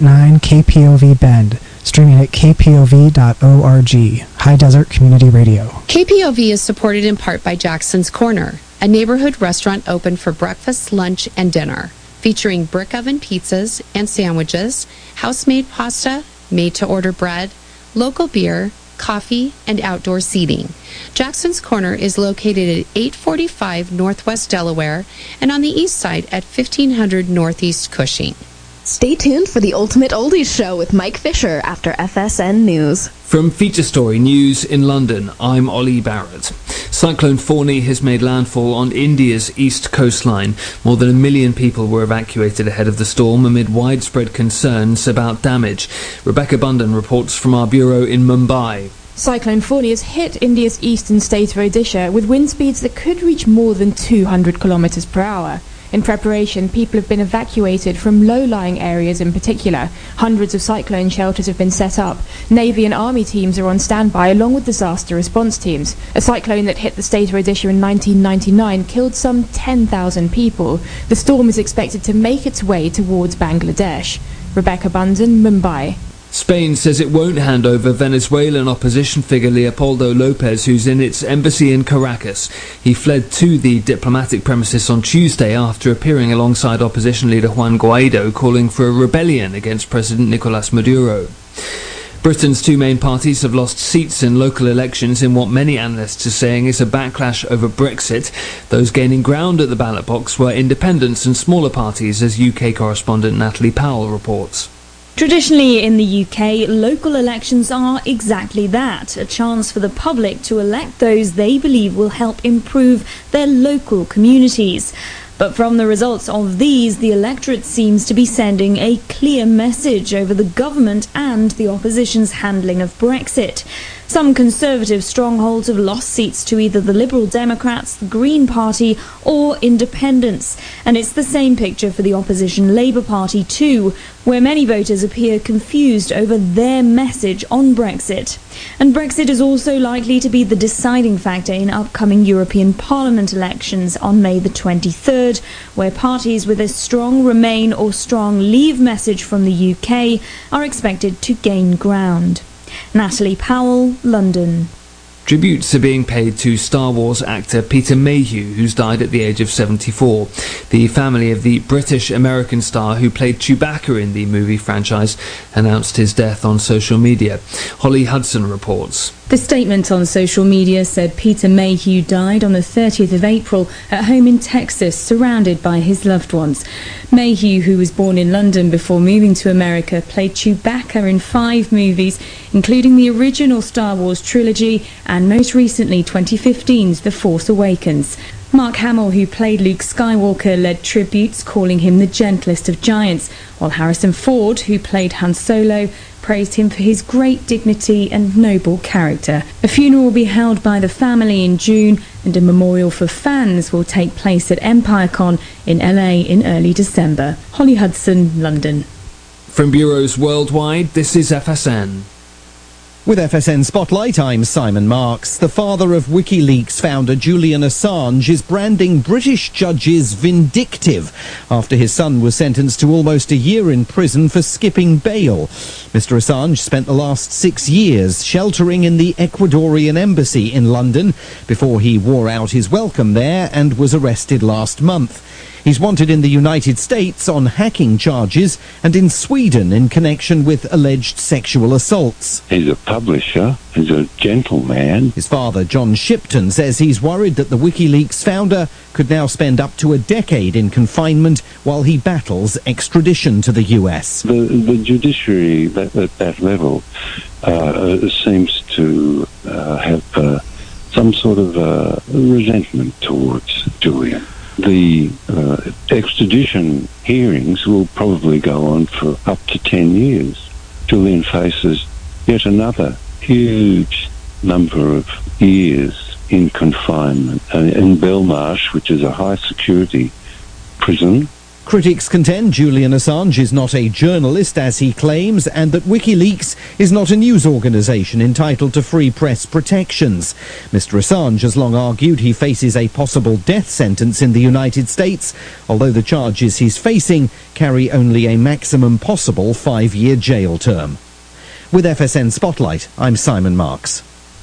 9 KPOV Bend, streaming at kpov.org, High Desert Community Radio. KPOV is supported in part by Jackson's Corner, a neighborhood restaurant open for breakfast, lunch, and dinner, featuring brick oven pizzas and sandwiches, house-made pasta, made-to-order bread, local beer, coffee, and outdoor seating. Jackson's Corner is located at 845 Northwest Delaware and on the east side at 1500 Northeast Cushing. Stay tuned for the Ultimate Oldies Show with Mike Fisher after FSN News. From Feature Story News in London, I'm Ollie Barrett. Cyclone Fani has made landfall on India's east coastline. More than a million people were evacuated ahead of the storm amid widespread concerns about damage. Rebecca Bunden reports from our bureau in Mumbai. Cyclone Fani has hit India's eastern state of Odisha with wind speeds that could reach more than 200 kilometers per hour. In preparation, people have been evacuated from low-lying areas in particular. Hundreds of cyclone shelters have been set up. Navy and Army teams are on standby along with disaster response teams. A cyclone that hit the state of Odisha in 1999 killed some 10,000 people. The storm is expected to make its way towards Bangladesh. Rebecca Bunden, Mumbai. Spain says it won't hand over Venezuelan opposition figure Leopoldo Lopez, who's in its embassy in Caracas. He fled to the diplomatic premises on Tuesday after appearing alongside opposition leader Juan Guaido calling for a rebellion against President Nicolas Maduro. Britain's two main parties have lost seats in local elections in what many analysts are saying is a backlash over Brexit. Those gaining ground at the ballot box were independents and smaller parties, as UK correspondent Natalie Powell reports. Traditionally in the UK, local elections are exactly that a chance for the public to elect those they believe will help improve their local communities. But from the results of these, the electorate seems to be sending a clear message over the government and the opposition's handling of Brexit. Some Conservative strongholds have lost seats to either the Liberal Democrats, the Green Party, or independents. And it's the same picture for the opposition Labour Party too, where many voters appear confused over their message on Brexit. And Brexit is also likely to be the deciding factor in upcoming European Parliament elections on May the 23rd, where parties with a strong Remain or strong Leave message from the UK are expected to gain ground. Natalie Powell, London. Tributes are being paid to Star Wars actor Peter Mayhew, who's died at the age of 74. The family of the British American star who played Chewbacca in the movie franchise announced his death on social media. Holly Hudson reports. The statement on social media said Peter Mayhew died on the 30th of April at home in Texas, surrounded by his loved ones. Mayhew, who was born in London before moving to America, played Chewbacca in five movies, including the original Star Wars trilogy and most recently 2015's The Force Awakens. Mark Hamill, who played Luke Skywalker, led tributes calling him the gentlest of giants, while Harrison Ford, who played Han Solo, praised him for his great dignity and noble character. A funeral will be held by the family in June and a memorial for fans will take place at EmpireCon in LA in early December. Holly Hudson, London. From bureaus worldwide, this is FSN. With FSN Spotlight, I'm Simon Marks. The father of WikiLeaks founder Julian Assange is branding British judges vindictive after his son was sentenced to almost a year in prison for skipping bail. Mr. Assange spent the last six years sheltering in the Ecuadorian embassy in London before he wore out his welcome there and was arrested last month. He's wanted in the United States on hacking charges and in Sweden in connection with alleged sexual assaults. He's a publisher, he's a gentleman. His father, John Shipton, says he's worried that the WikiLeaks founder could now spend up to a decade in confinement while he battles extradition to the US. The, the judiciary at, at that level uh, seems to uh, have uh, some sort of uh, resentment towards Julian. The uh, extradition hearings will probably go on for up to 10 years. Julian faces yet another huge number of years in confinement uh, in Belmarsh, which is a high security prison Critics contend Julian Assange is not a journalist as he claims and that WikiLeaks is not a news organisation entitled to free press protections. Mr Assange has long argued he faces a possible death sentence in the United States, although the charges he's facing carry only a maximum possible five-year jail term. With FSN Spotlight, I'm Simon Marks.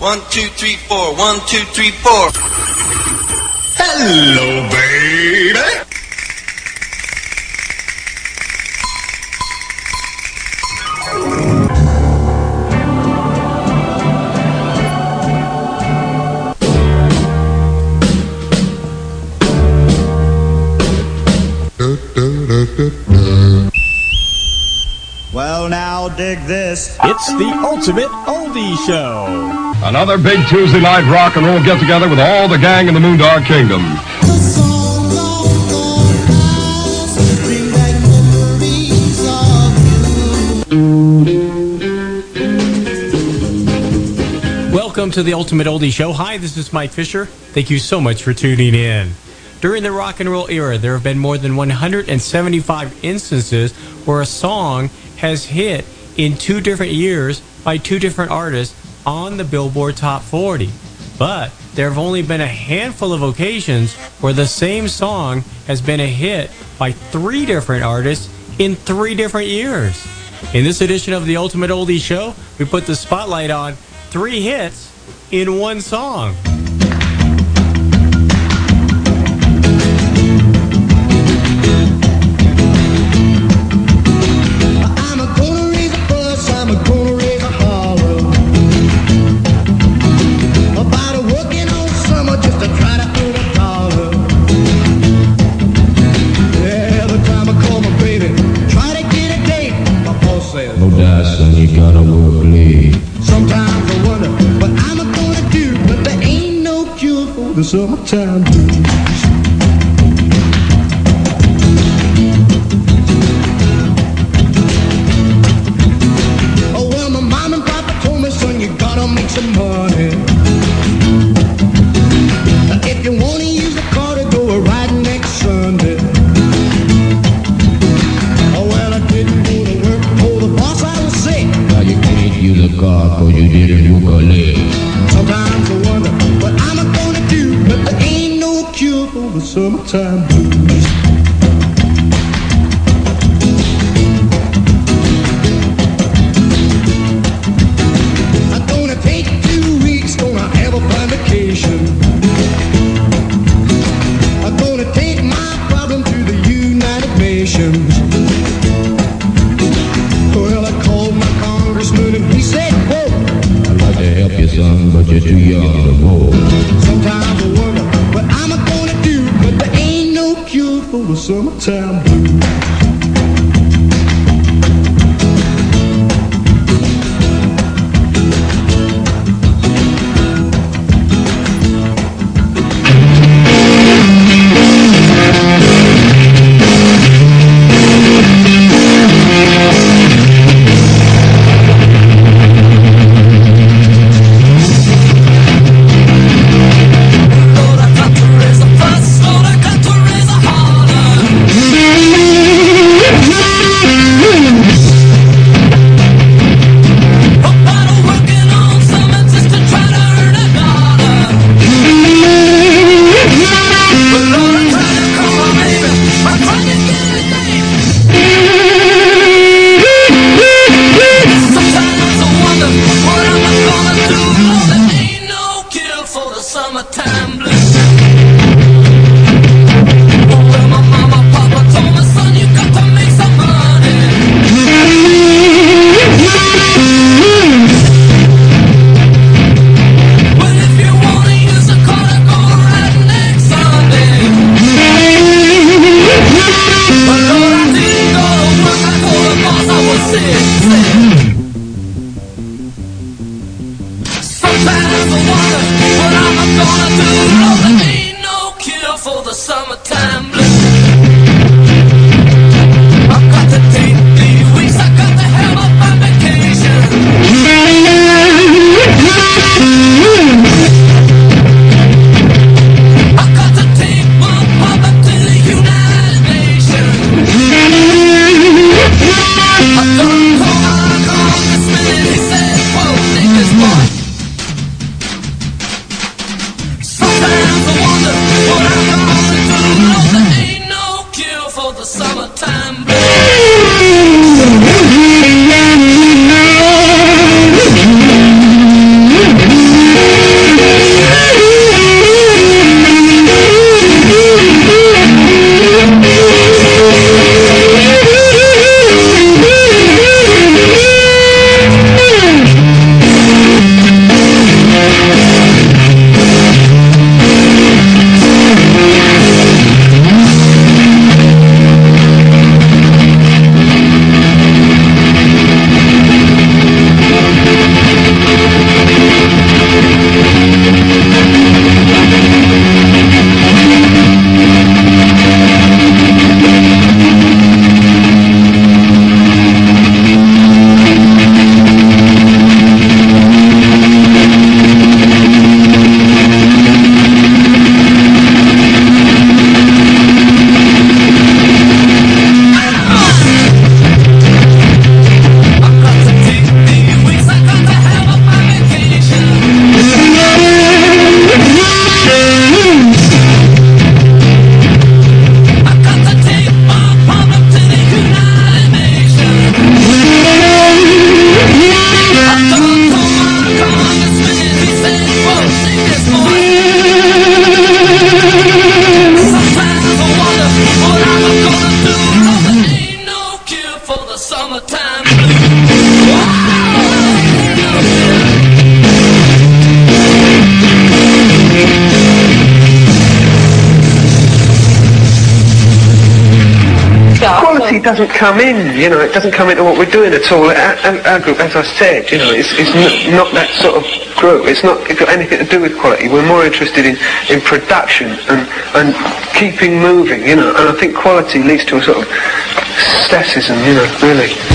One, two, three, four. One, two, three, four. Hello, baby. Well, now dig this. It's the ultimate oldie show. Another big Tuesday night rock and roll get together with all the gang in the Moondog Kingdom. Welcome to the Ultimate Oldie Show. Hi, this is Mike Fisher. Thank you so much for tuning in. During the rock and roll era, there have been more than 175 instances where a song has hit in two different years by two different artists on the Billboard Top 40. But there have only been a handful of occasions where the same song has been a hit by three different artists in three different years. In this edition of the Ultimate Oldie Show, we put the spotlight on three hits in one song. Cure for come in, you know, it doesn't come into what we're doing at all. Our, our- group, as I said, you know, it's, it's n- not that sort of group. It's not it's got anything to do with quality. We're more interested in, in production and, and keeping moving, you know, and I think quality leads to a sort of statism, you know, really.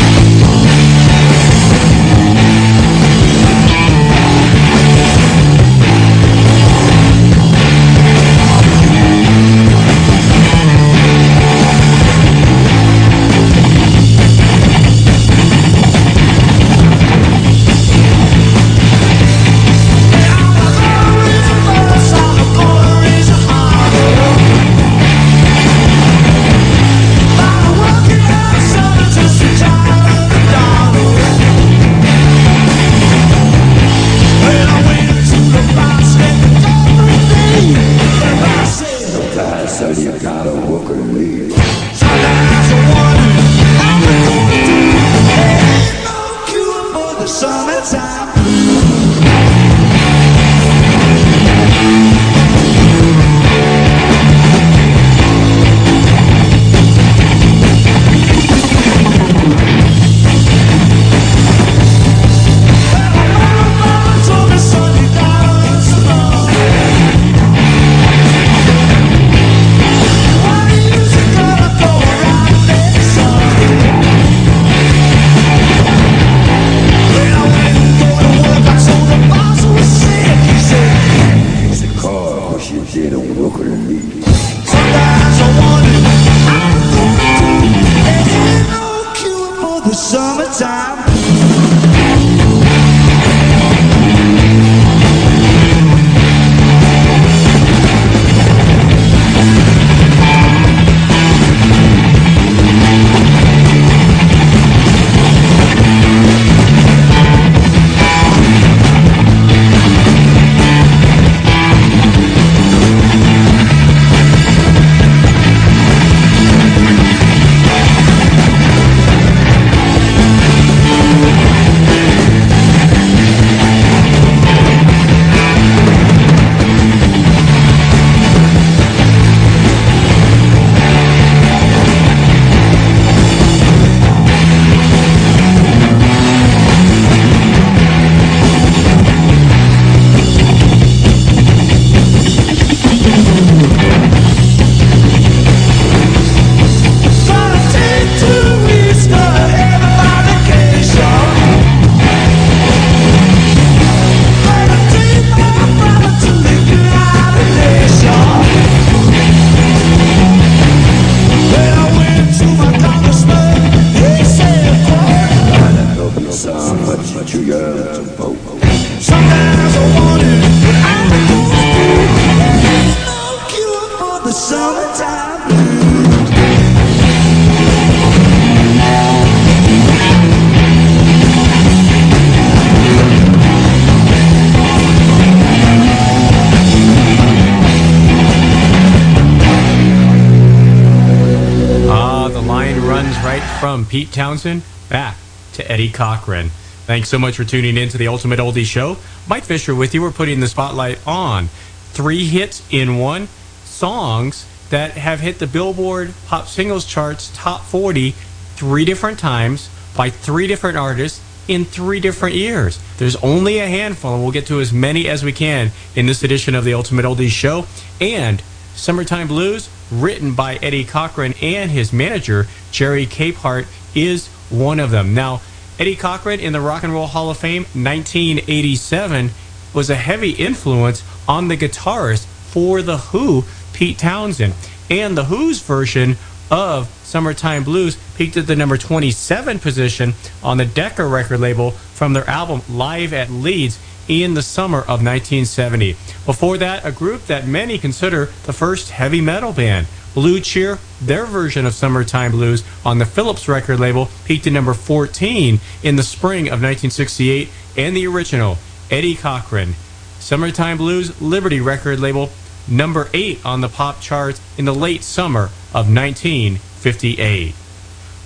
Townshend back to Eddie Cochran. Thanks so much for tuning in to the Ultimate Oldie Show. Mike Fisher with you. We're putting the spotlight on three hits in one songs that have hit the Billboard Pop Singles Charts Top 40 three different times by three different artists in three different years. There's only a handful, and we'll get to as many as we can in this edition of the Ultimate Oldies Show. And Summertime Blues, written by Eddie Cochran and his manager, Jerry Capehart, is one of them. Now, Eddie Cochran in the Rock and Roll Hall of Fame, 1987, was a heavy influence on the guitarist for The Who, Pete Townshend. And The Who's version of Summertime Blues peaked at the number 27 position on the Decca record label from their album Live at Leeds in the summer of 1970. Before that, a group that many consider the first heavy metal band, Blue Cheer, their version of Summertime Blues on the Philips record label peaked at number 14 in the spring of 1968, and the original, Eddie Cochran, Summertime Blues Liberty record label number 8 on the pop charts in the late summer of 1958.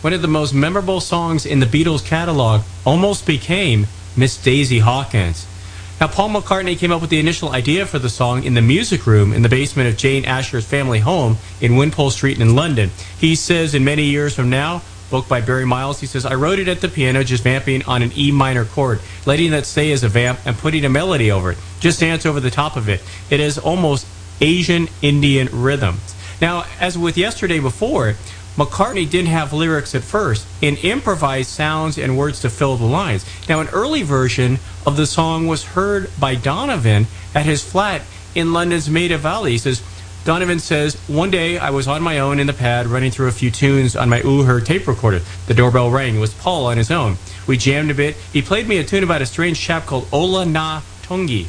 One of the most memorable songs in the Beatles catalog almost became Miss Daisy Hawkins. Now, Paul McCartney came up with the initial idea for the song in the music room in the basement of Jane Asher's family home in Wimpole Street in London. He says, in many years from now, book by Barry Miles, he says, I wrote it at the piano, just vamping on an E minor chord, letting that stay as a vamp and putting a melody over it. Just dance over the top of it. It is almost Asian Indian rhythm. Now, as with yesterday before, McCartney didn't have lyrics at first and improvised sounds and words to fill the lines. Now, an early version of the song was heard by Donovan at his flat in London's Maida Vale. He says, Donovan says, One day I was on my own in the pad running through a few tunes on my Uher tape recorder. The doorbell rang. It was Paul on his own. We jammed a bit. He played me a tune about a strange chap called Ola Na Tungi.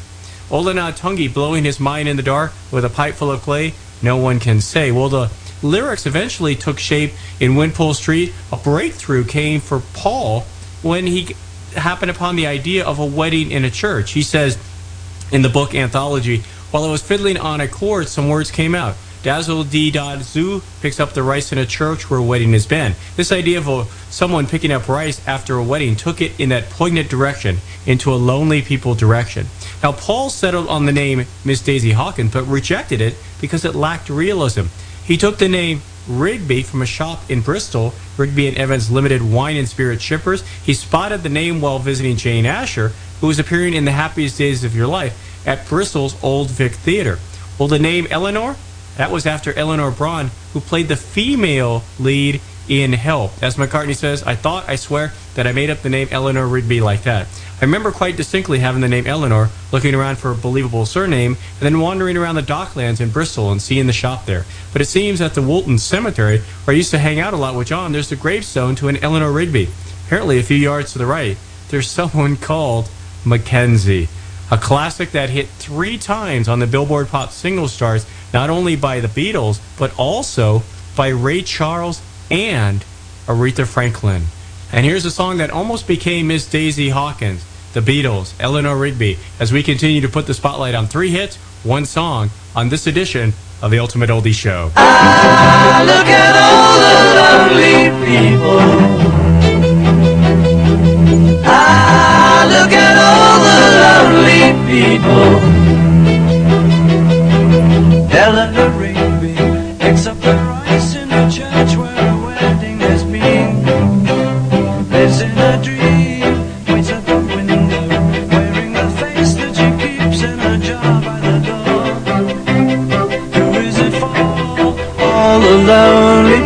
Ola Na Tungi blowing his mind in the dark with a pipe full of clay. No one can say. Well, the lyrics eventually took shape in Wimpole Street. A breakthrough came for Paul when he happened upon the idea of a wedding in a church. He says in the book Anthology, while I was fiddling on a chord, some words came out. Dazzle dod zoo picks up the rice in a church where a wedding has been. This idea of a, someone picking up rice after a wedding took it in that poignant direction, into a lonely people direction. Now, Paul settled on the name Miss Daisy Hawkins, but rejected it because it lacked realism. He took the name Rigby from a shop in Bristol, Rigby and Evans Limited Wine and Spirit Shippers. He spotted the name while visiting Jane Asher, who was appearing in The Happiest Days of Your Life at Bristol's Old Vic Theatre. Well, the name Eleanor, that was after Eleanor Bron, who played the female lead in Help. As McCartney says, I thought, I swear, that I made up the name Eleanor Rigby like that. I remember quite distinctly having the name Eleanor, looking around for a believable surname, and then wandering around the docklands in Bristol and seeing the shop there. But it seems at the Woolton Cemetery, where I used to hang out a lot with John, there's a gravestone to an Eleanor Rigby. Apparently, a few yards to the right, there's someone called Mackenzie. A classic that hit three times on the Billboard Pop Singles charts, not only by the Beatles, but also by Ray Charles and Aretha Franklin. And here's a song that almost became Miss Daisy Hawkins, the Beatles, Eleanor Rigby, as we continue to put the spotlight on three hits, one song, on this edition of the Ultimate Oldie Show. Ah, look at all the lonely people. Ah, look at all the lonely people. Eleanor Rigby picks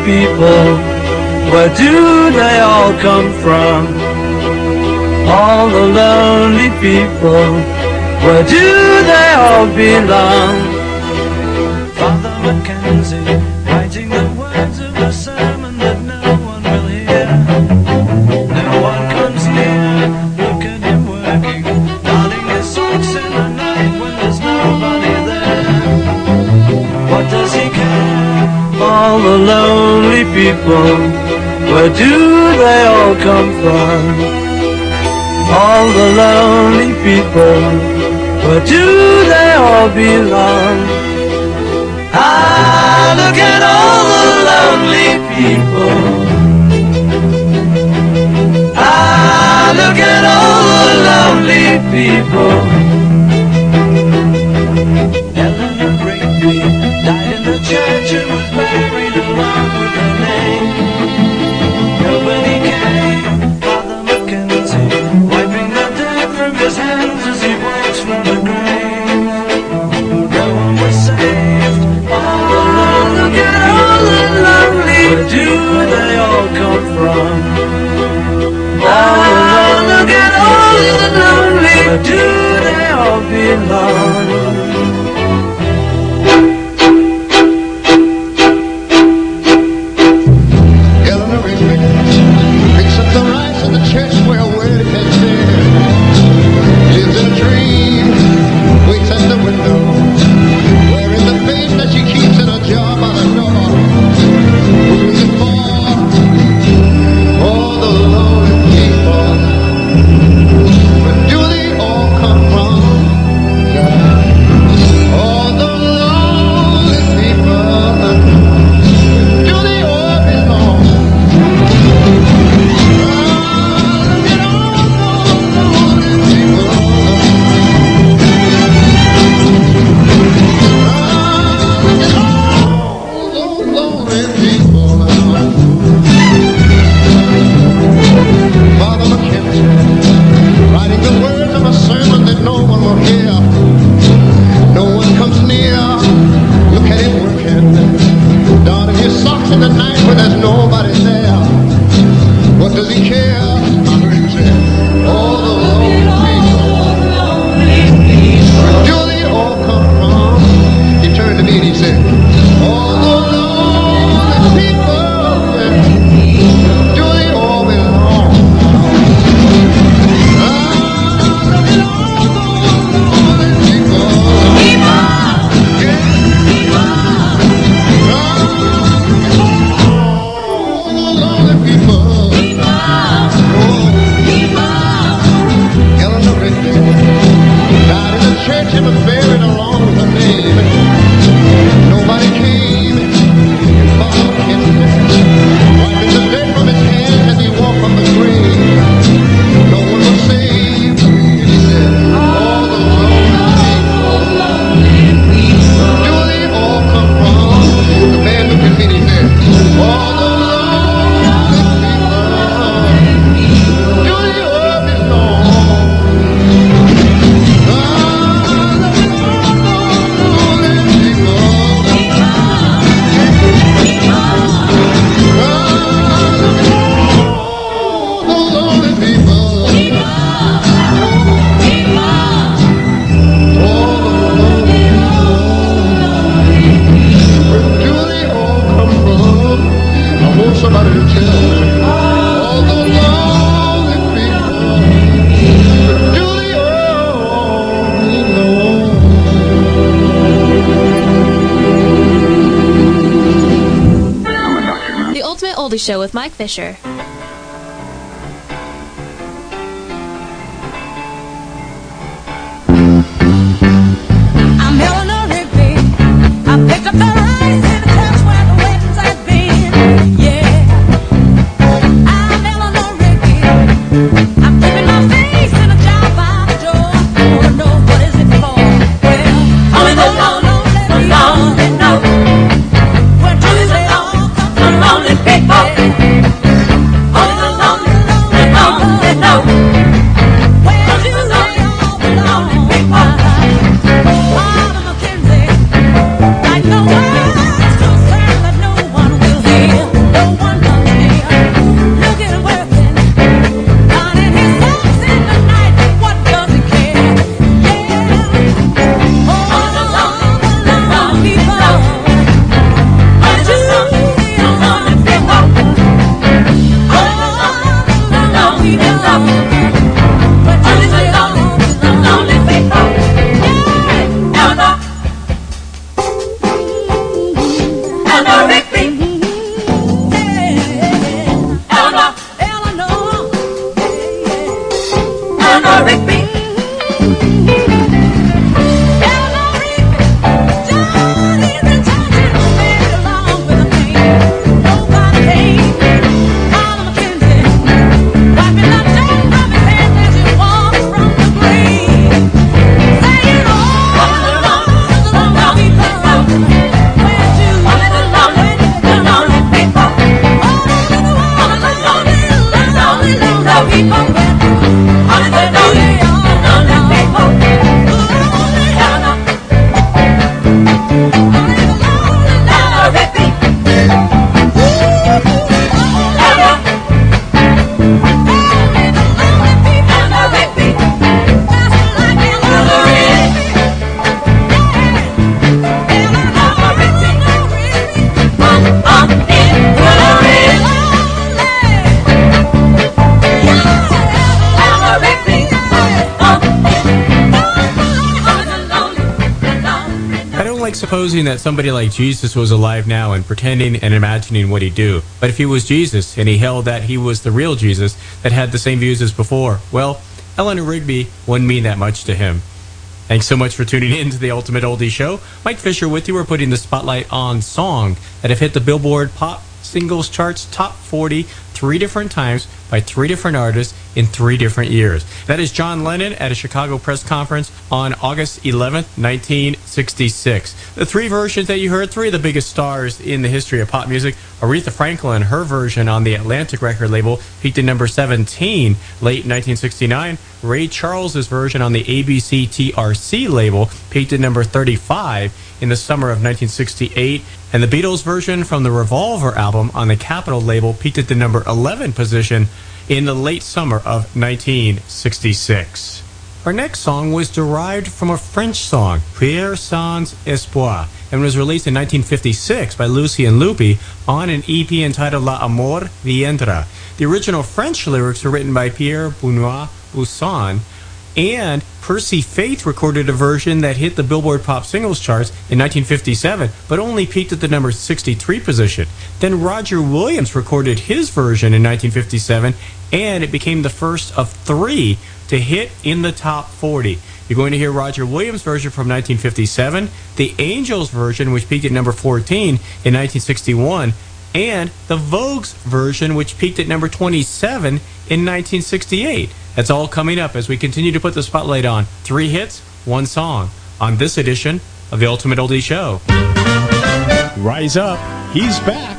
people. Where do they all come from? All the lonely people. Where do they all belong? Father Mackenzie, lonely people, where do they all come from? All the lonely people, where do they all belong? Ah, look at all the lonely people. Ah, look at all the lonely people. church and was buried along with her name. Nobody came, Father McKenzie wiping the dirt from his hands as he walks from the grave. No one was saved. Oh, look at all the lovely, where do they all come from? Oh, look at all the lovely, where do they all belong? Nobody there. What does he care? Him say, all the lonely people. Do Show with Mike Fisher. Supposing that somebody like Jesus was alive now and pretending and imagining what he'd do. But if he was Jesus and he held that he was the real Jesus that had the same views as before, well, Eleanor Rigby wouldn't mean that much to him. Thanks so much for tuning in to the Ultimate Oldie Show. Mike Fisher with you. We're putting the spotlight on song that have hit the Billboard Pop Singles Charts Top 40 three different times by three different artists in three different years. That is John Lennon at a Chicago press conference on August 11th, 1966. The three versions that you heard, three of the biggest stars in the history of pop music. Aretha Franklin, her version on the Atlantic record label, peaked at number 17 late 1969. Ray Charles's version on the ABC TRC label peaked at number 35 in the summer of 1968, and the Beatles version from the Revolver album on the Capitol label peaked at the number 11 position in the late summer of 1966. Our next song was derived from a French song, Prière Sans Espoir, and was released in 1956 by Lucienne Delyle on an EP entitled La Amour Viendra. The original French lyrics were written by Pierre Benoit Bousson, and Percy Faith recorded a version that hit the Billboard Pop Singles charts in 1957, but only peaked at the number 63 position. Then Roger Williams recorded his version in 1957, and it became the first of three to hit in the top 40. You're going to hear Roger Williams' version from 1957, the Angels version, which peaked at number 14 in 1961, and the Vogue's version, which peaked at number 27 in 1968. That's all coming up as we continue to put the spotlight on three hits, one song on this edition of the Ultimate Oldie Show. Rise up, he's back.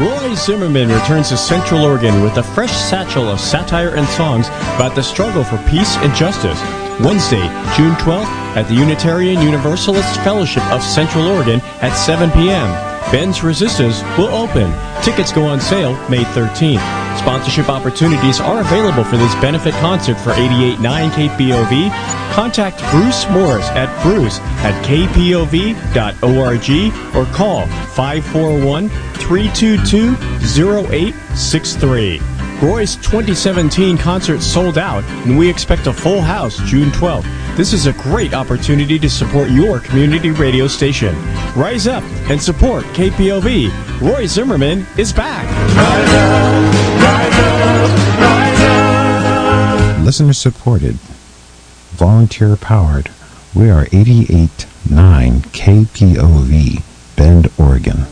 Roy Zimmerman returns to Central Oregon with a fresh satchel of satire and songs about the struggle for peace and justice. Wednesday, June 12th at the Unitarian Universalist Fellowship of Central Oregon at 7 p.m. Ben's Resistance will open. Tickets go on sale May 13th. Sponsorship opportunities are available for this benefit concert for 88.9 KPOV. Contact Bruce Morris at bruce at kpov.org or call 541-322-0863. Roy's 2017 concert sold out, and we expect a full house June 12th. This is a great opportunity to support your community radio station. Rise up and support KPOV. Roy Zimmerman is back. Listener supported, volunteer powered. We are 88.9 KPOV, Bend, Oregon.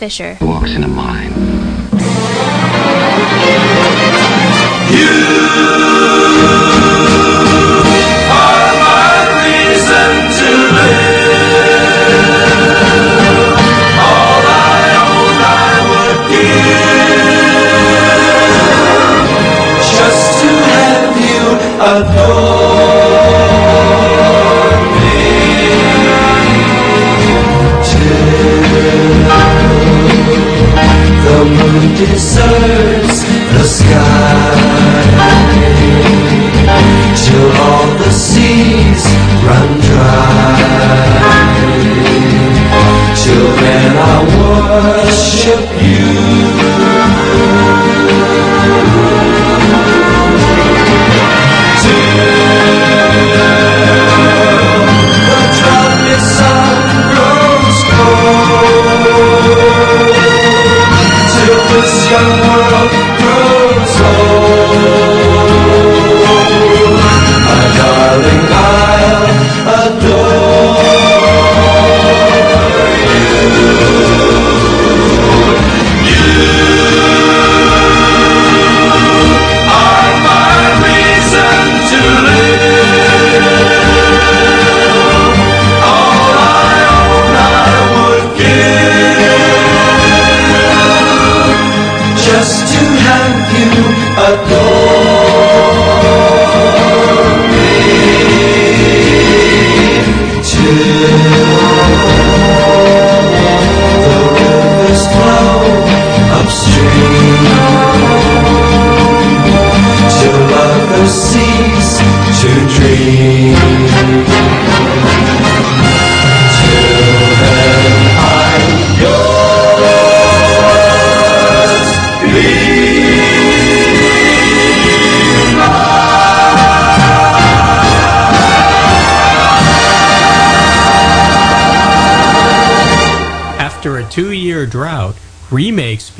Fisher. Walks in a mine.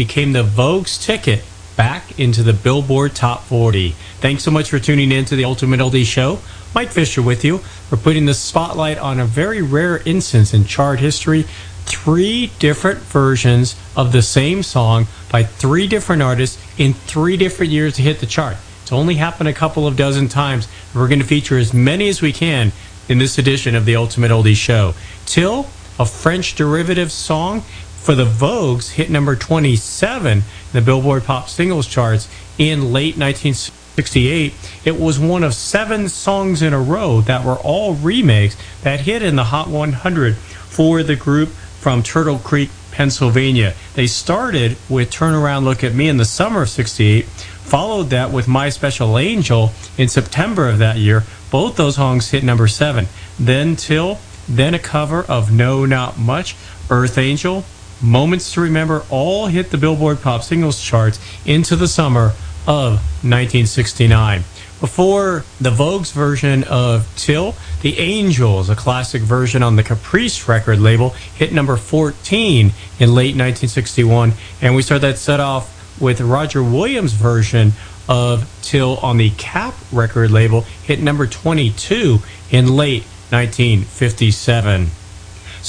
Became the Vogue's ticket back into the Billboard Top 40. Thanks so much for tuning in to the Ultimate Oldie Show. Mike Fisher with you. We're putting the spotlight on a very rare instance in chart history. Three different versions of the same song by three different artists in three different years to hit the chart. It's only happened a couple of dozen times. We're going to feature as many as we can in this edition of the Ultimate Oldie Show. Till, a French derivative song for the Vogues, hit number 27 in the Billboard Pop Singles charts in late 1968. It was one of seven songs in a row that were all remakes that hit in the Hot 100 for the group from Turtle Creek, Pennsylvania. They started with Turn Around Look at Me in the summer of 68, followed that with My Special Angel in September of that year. Both those songs hit number seven. Then Till, then a cover of No Not Much, Earth Angel, Moments to Remember all hit the Billboard Pop Singles charts into the summer of 1969. Before the Vogue's version of Till, The Angels, a classic version on the Caprice record label, hit number 14 in late 1961. And we start that set off with Roger Williams' version of Till on the Kapp record label, hit number 22 in late 1957.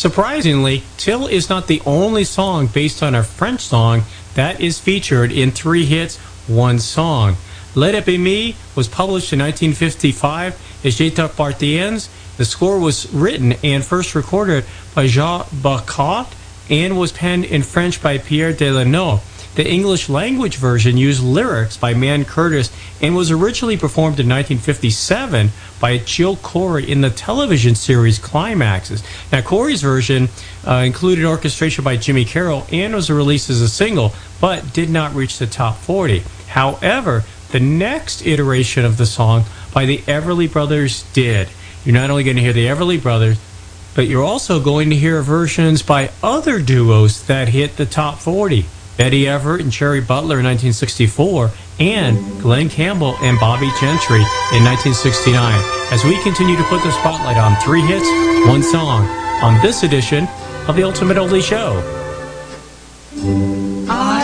Surprisingly, Till is not the only song based on a French song that is featured in three hits, one song. Let It Be Me was published in 1955 as Je t'appartiens. The score was written and first recorded by Jean Bécaud and was penned in French by Pierre Delanoë. The English language version used lyrics by Mann Curtis and was originally performed in 1957 by Jill Corey in the television series Climaxes. Now, Corey's version uh, included orchestration by Jimmy Carroll and was released as a single, but did not reach the top 40. However, the next iteration of the song by the Everly Brothers did. You're not only going to hear the Everly Brothers, but you're also going to hear versions by other duos that hit the top 40. Betty Everett and Jerry Butler in 1964, and Glen Campbell and Bobbie Gentry in 1969. As we continue to put the spotlight on three hits, one song, on this edition of the Ultimate Oldie Show. I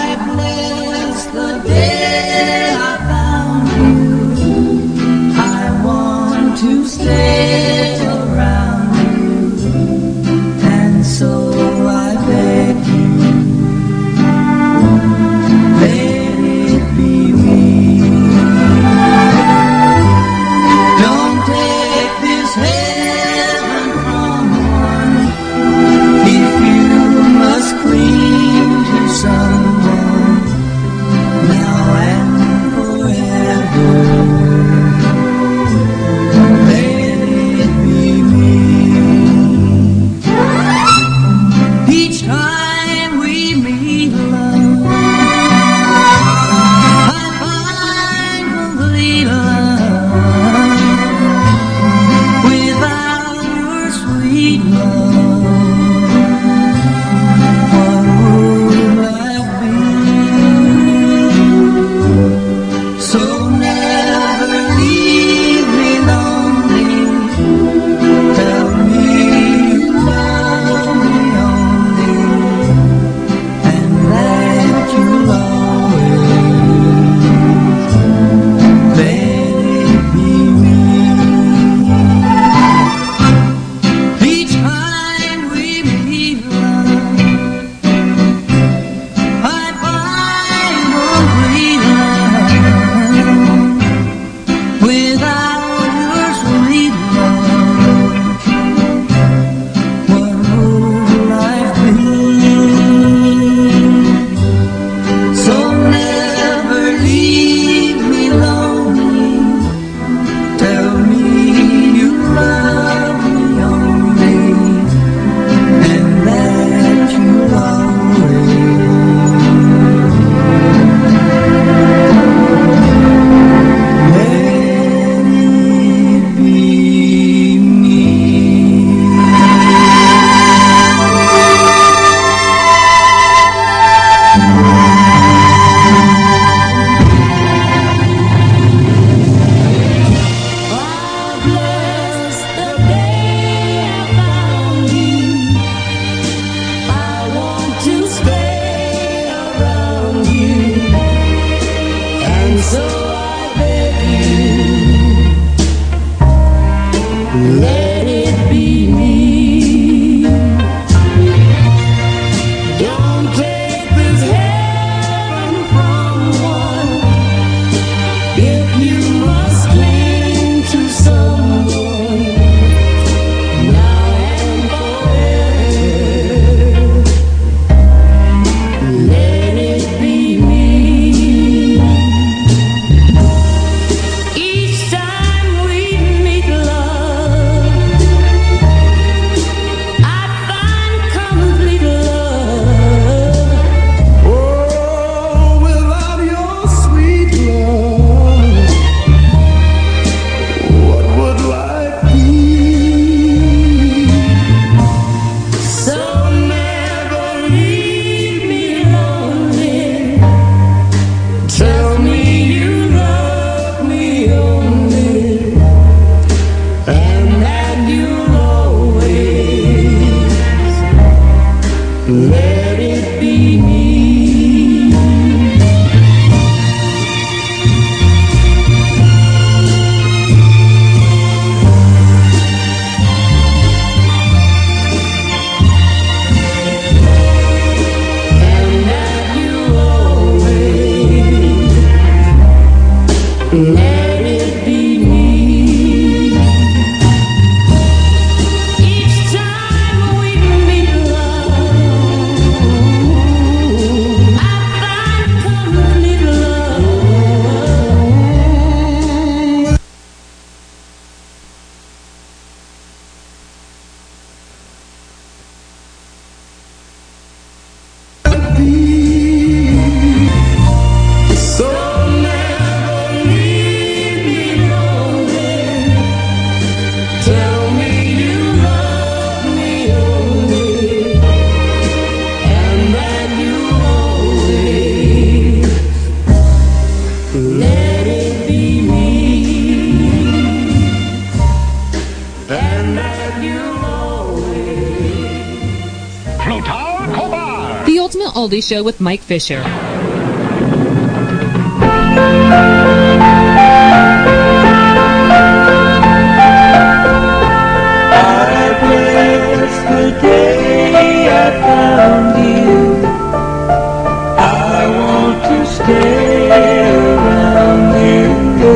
to stay around you,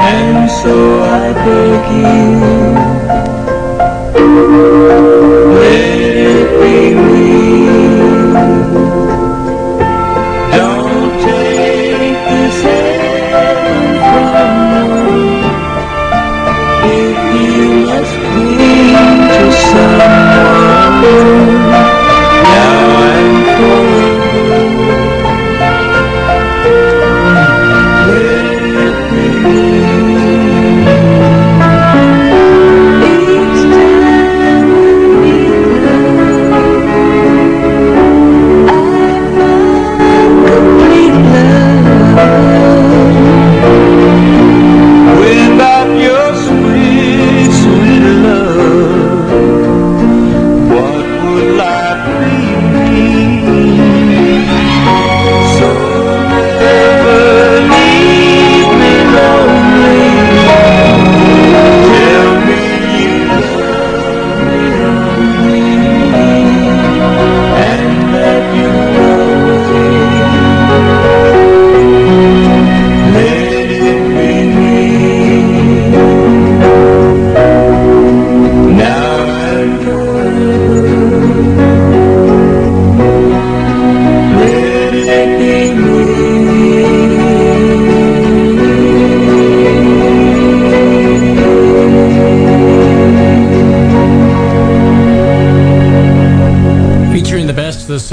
and so I beg you,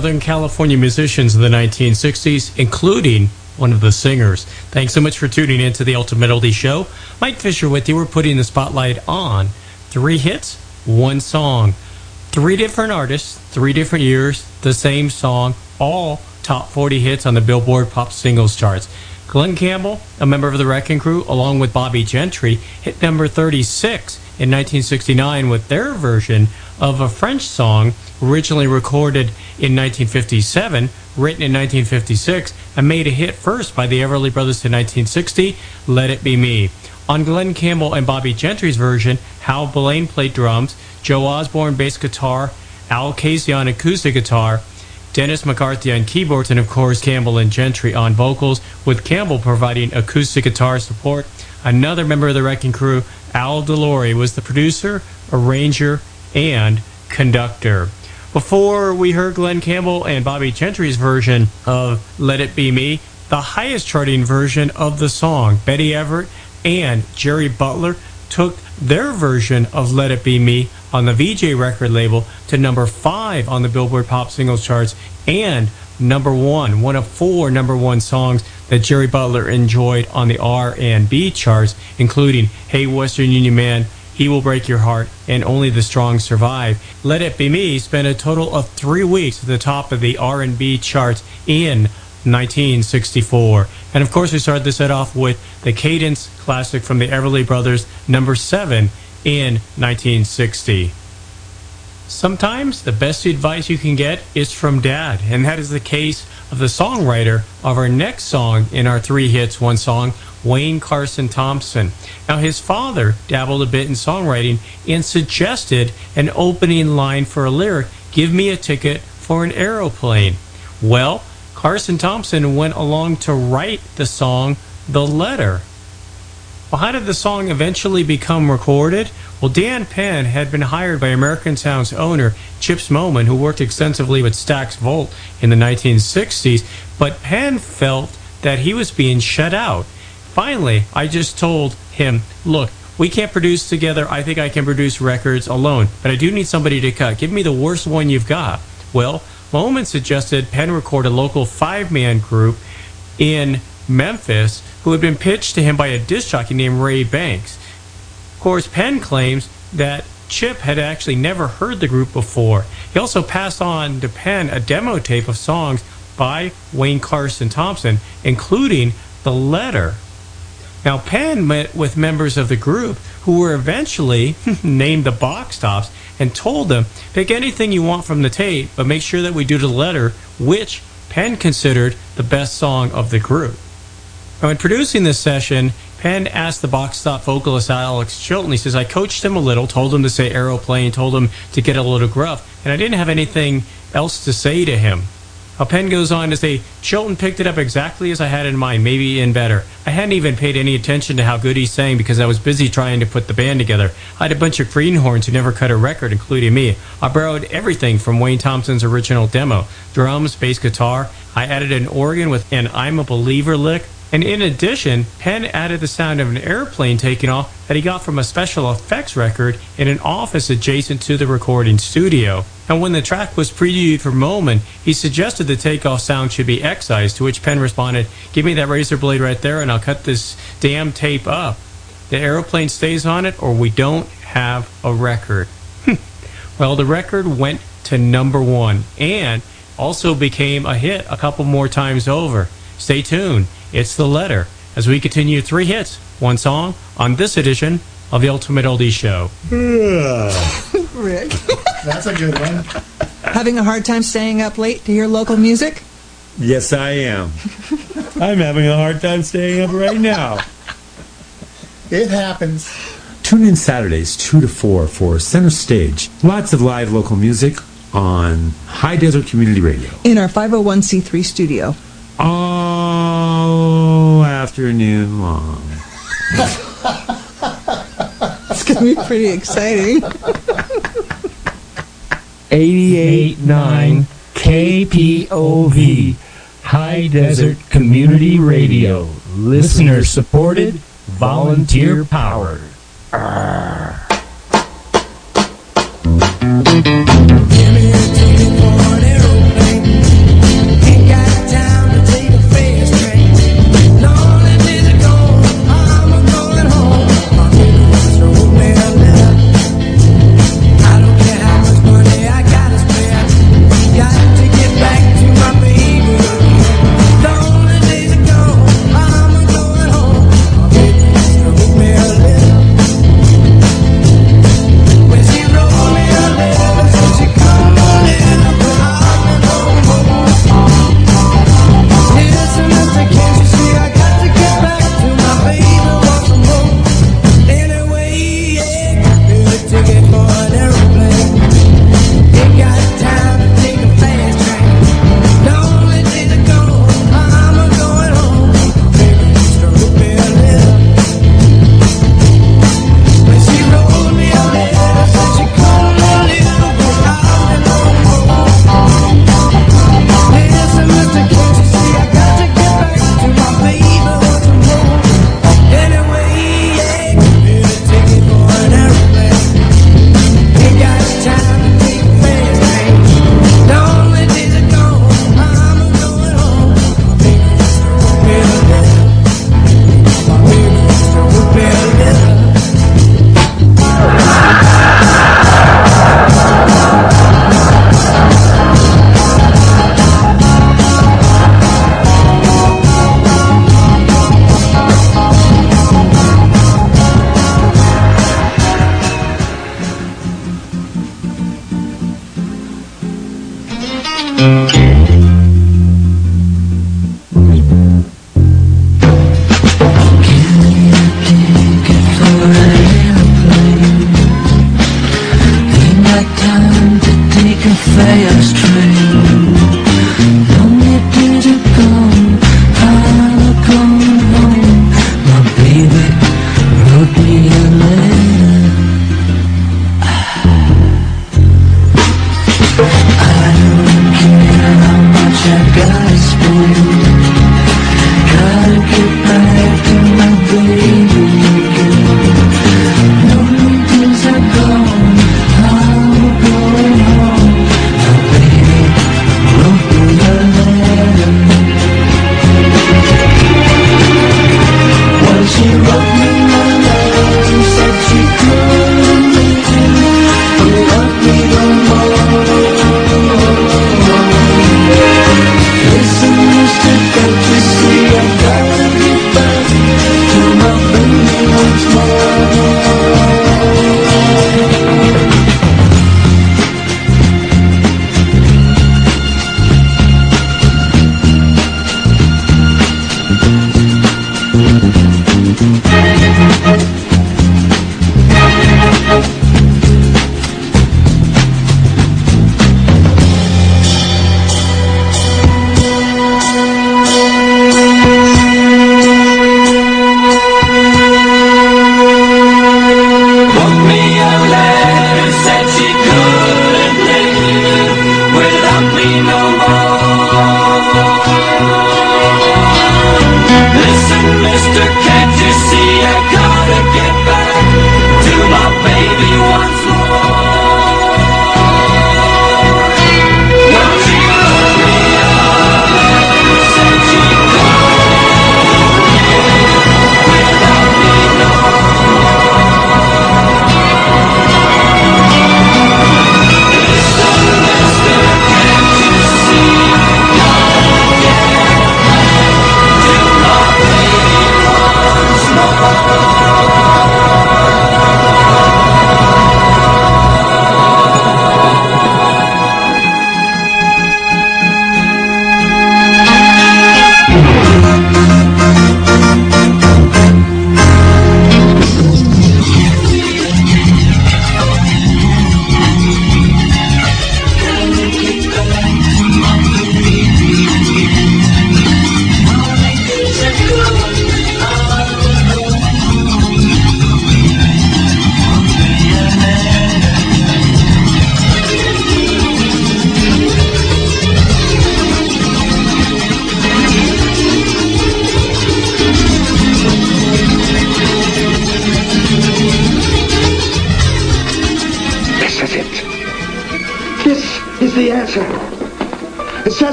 Southern California musicians of the 1960s, including one of the singers. Thanks so much for tuning in to the Ultimate Oldie Show. Mike Fisher with you. We're putting the spotlight on three hits, one song. Three different artists, three different years, the same song, all top 40 hits on the Billboard Pop Singles charts. Glen Campbell, a member of the Wrecking Crew, along with Bobbie Gentry, hit number 36 in 1969 with their version of a French song originally recorded in 1957, written in 1956, and made a hit first by the Everly Brothers in 1960, Let It Be Me. On Glen Campbell and Bobbie Gentry's version, Hal Blaine played drums, Joe Osborn bass guitar, Al Casey on acoustic guitar, Dennis McCarthy on keyboards, and of course Campbell and Gentry on vocals, with Campbell providing acoustic guitar support. Another member of the Wrecking Crew, Al De Lory, was the producer, arranger, and conductor. Before we heard Glen Campbell and Bobbie Gentry's version of Let It Be Me, the highest charting version of the song, Betty Everett and Jerry Butler took their version of Let It Be Me on the Vee-Jay record label to number five on the Billboard Pop Singles charts and number one, one of four number one songs that Jerry Butler enjoyed on the R&B charts, including Hey Western Union Man, He Will Break Your Heart, and Only the Strong Survive. Let It Be Me spent a total of three weeks at the top of the R&B charts in 1964. And of course, we started the set off with the Cadence classic from the Everly Brothers, number seven in 1960. Sometimes the best advice you can get is from dad, and that is the case of the songwriter of our next song in our three hits, one song, Wayne Carson Thompson. Now, his father dabbled a bit in songwriting and suggested an opening line for a lyric Give me a ticket for an aeroplane. Well, Carson Thompson went along to write the song The Letter. Well, how did the song eventually become recorded? Well, Dan Penn had been hired by American Sound's owner, Chips Moman, who worked extensively with Stax Volt in the 1960s, but Penn felt that he was being shut out. Finally, I just told him, look, we can't produce together. I think I can produce records alone, but I do need somebody to cut. Give me the worst one you've got. Well, Moman suggested Penn record a local five man group in Memphis who had been pitched to him by a disc jockey named Ray Banks. Of course, Penn claims that Chip had actually never heard the group before. He also passed on to Penn a demo tape of songs by Wayne Carson Thompson, including The Letter. Now, Penn met with members of the group who were eventually named the Box Tops and told them, pick anything you want from the tape, but make sure that we do the letter, which Penn considered the best song of the group. Now, in producing this session, Penn asked the box top vocalist Alex Chilton, he says, I coached him a little, told him to say aeroplane, told him to get a little gruff, and I didn't have anything else to say to him. Penn goes on to say, Chilton picked it up exactly as I had in mind, maybe even better. I hadn't even paid any attention to how good he sang because I was busy trying to put the band together. I had a bunch of greenhorns who never cut a record, including me. I borrowed everything from Wayne Thompson's original demo drums, bass guitar. I added an organ with an I'm a Believer lick. And in addition, Penn added the sound of an airplane taking off that he got from a special effects record in an office adjacent to the recording studio. And when the track was previewed for Moman, he suggested the takeoff sound should be excised, to which Penn responded, Give me that razor blade right there and I'll cut this damn tape up. The aeroplane stays on it or we don't have a record. Hmm. well, the record went to number one and also became a hit a couple more times over. Stay tuned. It's the letter as we continue three hits, one song on this edition of the Ultimate Oldie Show. Rick. That's a good one. Having a hard time staying up late to hear local music? Yes, I am. I'm having a hard time staying up right now. It happens. Tune in Saturdays, 2 to 4 for Center Stage. Lots of live local music on High Desert Community Radio. In our 501c3 studio. All afternoon long. It's going to be pretty exciting. 88.9 KPOV High Desert Community Radio. Listener supported, volunteer powered.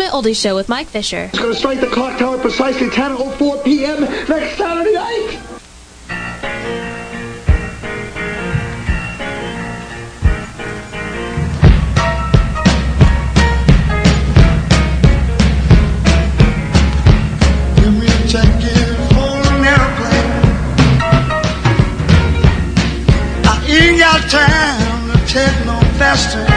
Ultimate Oldie Show with Mike Fisher. It's going to strike the clock tower precisely 10.04 p.m. next Saturday night. Time to take no faster.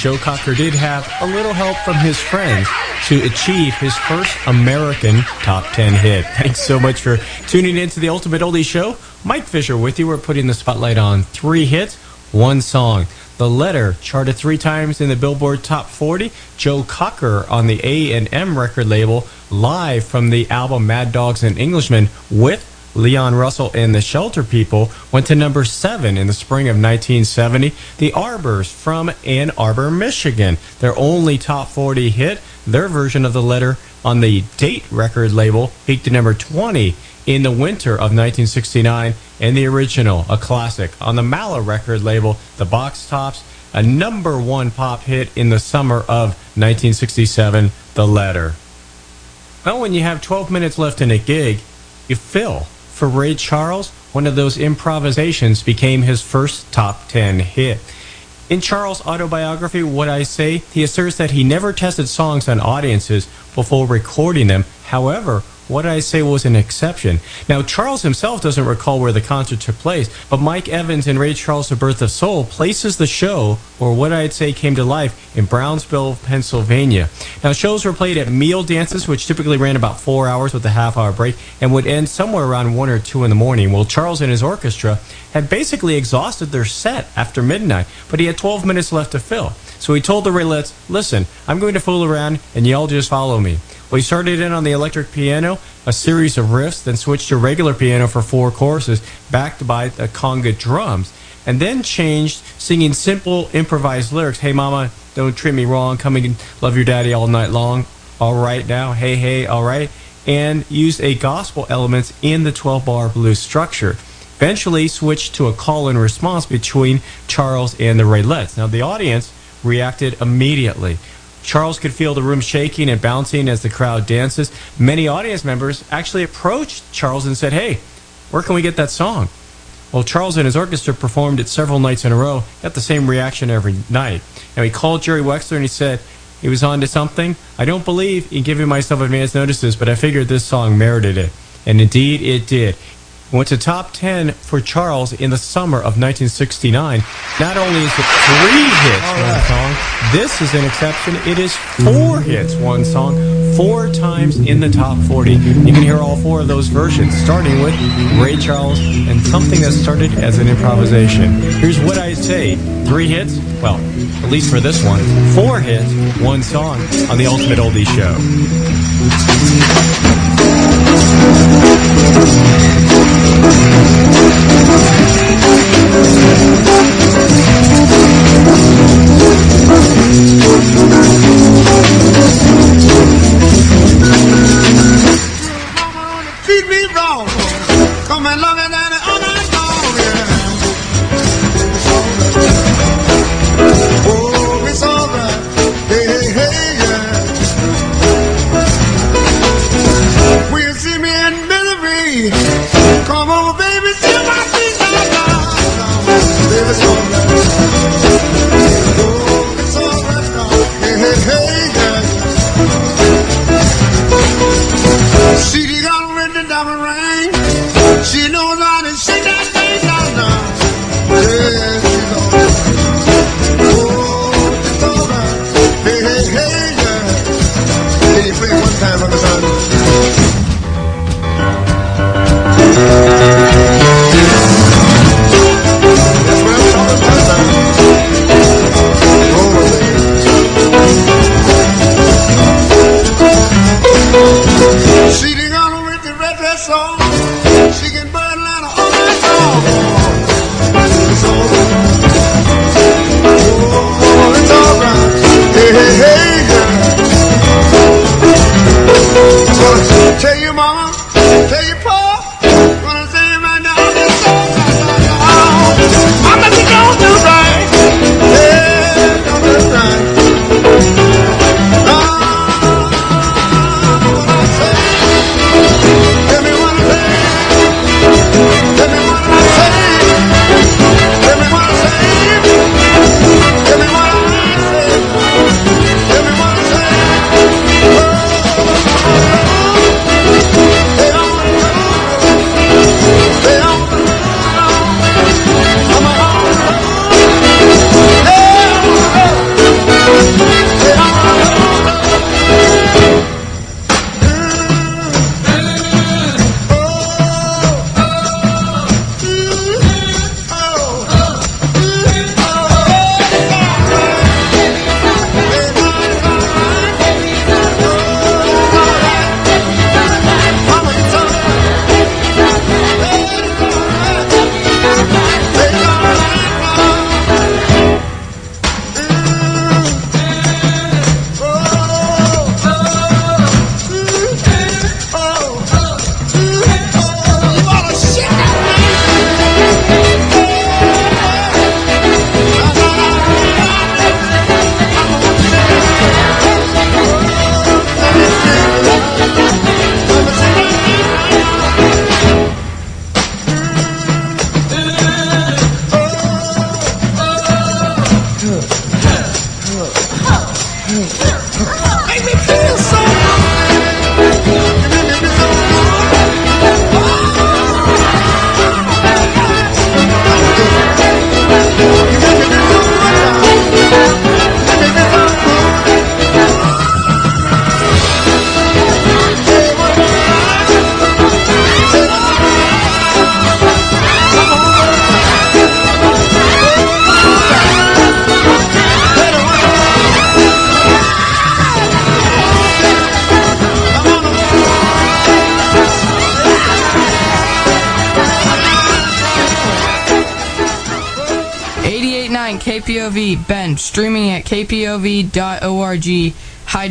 Joe Cocker did have a little help from his friends to achieve his first American top 10 hit. Thanks so much for tuning in to the Ultimate Oldie Show. Mike Fisher with you. We're putting the spotlight on three hits, one song. The Letter charted three times in the Billboard Top 40. Joe Cocker on the A&M record label, live from the album Mad Dogs and Englishmen with Leon Russell and the Shelter People went to number seven in the spring of 1970. The Arbors from Ann Arbor, Michigan, their only top 40 hit, their version of the letter on the Date record label peaked to number 20 in the winter of 1969, and the original, a classic, on the Mala record label, the Box Tops, a number one pop hit in the summer of 1967, The Letter. Well, when you have 12 minutes left in a gig, you fill. For Ray Charles, one of those improvisations became his first top 10 hit. In Charles' autobiography, What I Say, he asserts that he never tested songs on audiences before recording them. However, What'd I Say was an exception. Now, Charles himself doesn't recall where the concert took place, but Mike Evans in Ray Charles' The Birth of Soul places the show, or What I'd Say came to life, in Brownsville, Pennsylvania. Now, shows were played at meal dances, which typically ran about four hours with a half hour break, and would end somewhere around one or two in the morning. Well, Charles and his orchestra had basically exhausted their set after midnight, but he had 12 minutes left to fill. So he told the Raelettes, listen, I'm going to fool around and y'all just follow me. Well, he started in on the electric piano, a series of riffs, then switched to regular piano for four choruses, backed by the conga drums, and then changed singing simple improvised lyrics. Hey mama, don't treat me wrong, coming and love your daddy all night long. All right now, hey hey, all right. And used a gospel elements in the 12 bar blues structure eventually switched to a call and response between Charles and the Raelettes. Now, the audience reacted immediately. Charles could feel the room shaking and bouncing as the crowd dances. Many audience members actually approached Charles and said, Hey, where can we get that song? Well, Charles and his orchestra performed it several nights in a row, got the same reaction every night. Now, he called Jerry Wexler and he said, he was on to something. I don't believe in giving myself advance notices, but I figured this song merited it. And indeed, it did went to top 10 for Charles in the summer of 1969. Not only is it three hits, one song, this is an exception. It is four mm-hmm. hits, one song, four times in the top 40. You can hear all four of those versions, starting with Ray Charles and something that started as an improvisation. Here's what I say three hits, well, at least for this one, four hits, one song on the Ultimate Oldies Show. Treat me wrong. Come and love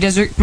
Desert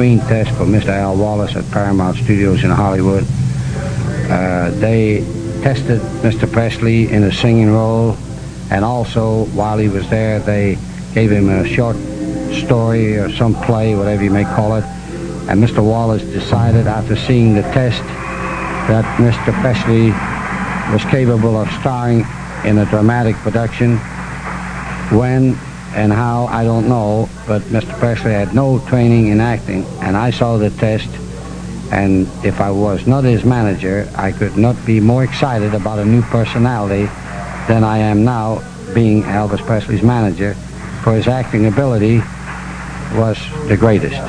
screen test for Mr. Al Wallis at Paramount Studios in Hollywood, uh, they tested Mr. Presley in a singing role, and also while he was there, they gave him a short story or some play, whatever you may call it. And Mr. Wallis decided after seeing the test that Mr. Presley was capable of starring in a dramatic production when and how, I don't know, but Mr. Presley had no training in acting, and I saw the test, and if I was not his manager, I could not be more excited about a new personality than I am now being Elvis Presley's manager, for his acting ability was the greatest.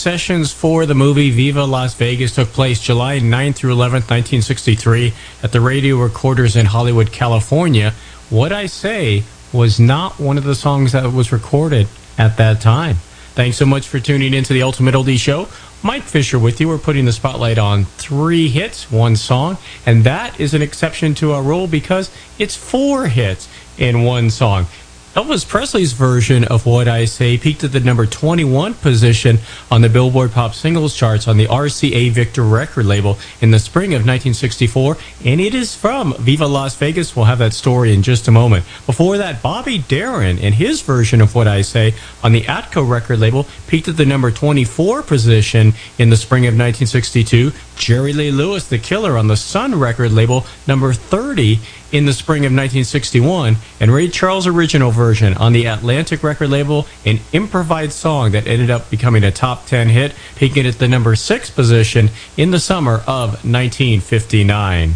Sessions for the movie Viva Las Vegas took place July 9th through 11th, 1963, at the Radio Recorders in Hollywood, California. What'd I Say was not one of the songs that was recorded at that time. Thanks so much for tuning in to the Ultimate Oldie Show. Mike Fisher with you. We're putting the spotlight on three hits, one song, and that is an exception to our rule because it's four hits in one song. Elvis Presley's version of What'd I Say peaked at the number 21 position on the Billboard Pop Singles charts on the RCA Victor record label in the spring of 1964, and it is from Viva Las Vegas. We'll have that story in just a moment. Before that, Bobby Darin and his version of What'd I Say on the Atco record label peaked at the number 24 position in the spring of 1962. Jerry Lee Lewis, The Killer, on the Sun record label, number 30 in the spring of 1961, and Ray Charles' original version on the Atlantic record label, an improvised song that ended up becoming a top 10 hit, peaking at the number 6 position in the summer of 1959.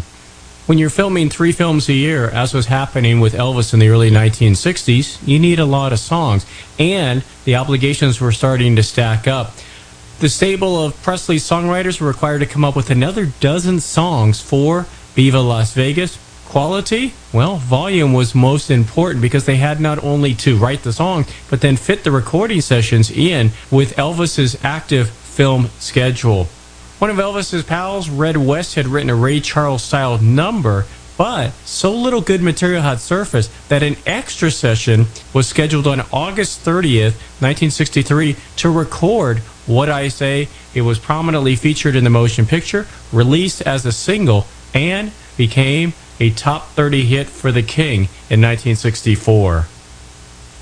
When you're filming three films a year, as was happening with Elvis in the early 1960s, you need a lot of songs, and the obligations were starting to stack up. The stable of Presley's songwriters were required to come up with another dozen songs for Viva Las Vegas. Quality? Well, volume was most important because they had not only to write the song, but then fit the recording sessions in with Elvis's active film schedule. One of Elvis's pals, Red West, had written a Ray Charles style number, but so little good material had surfaced that an extra session was scheduled on August 30th, 1963, to record What'd I Say. It was prominently featured in the motion picture, released as a single, and became a top 30 hit for the King in 1964.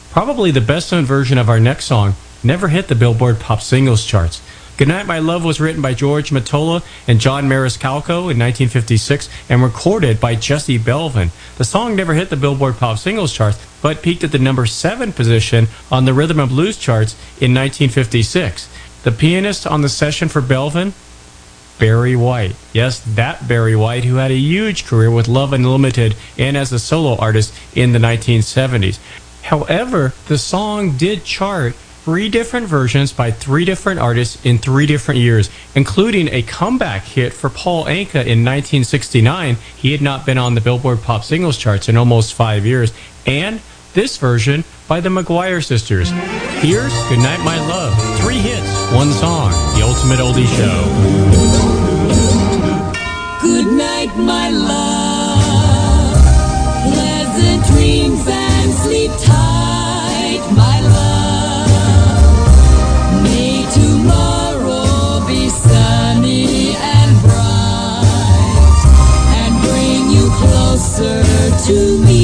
Probably the best known version of our next song never hit the Billboard Pop Singles charts. Goodnight My Love was written by George Motola and John Marascalco in 1956 and recorded by Jesse Belvin. The song never hit the Billboard Pop Singles charts, but peaked at the number 7 position on the Rhythm and Blues charts in 1956. The pianist on the session for Belvin, Barry White. Yes, that Barry White, who had a huge career with Love Unlimited and as a solo artist in the 1970s. However, the song did chart three different versions by three different artists in three different years, including a comeback hit for Paul Anka in 1969. He had not been on the Billboard Pop Singles charts in almost five years. And this version by the McGuire Sisters. Here's Goodnight My Love. Three hits, one song. The Ultimate Oldie Show. Good night, my love. Pleasant dreams and sleep tight, to me.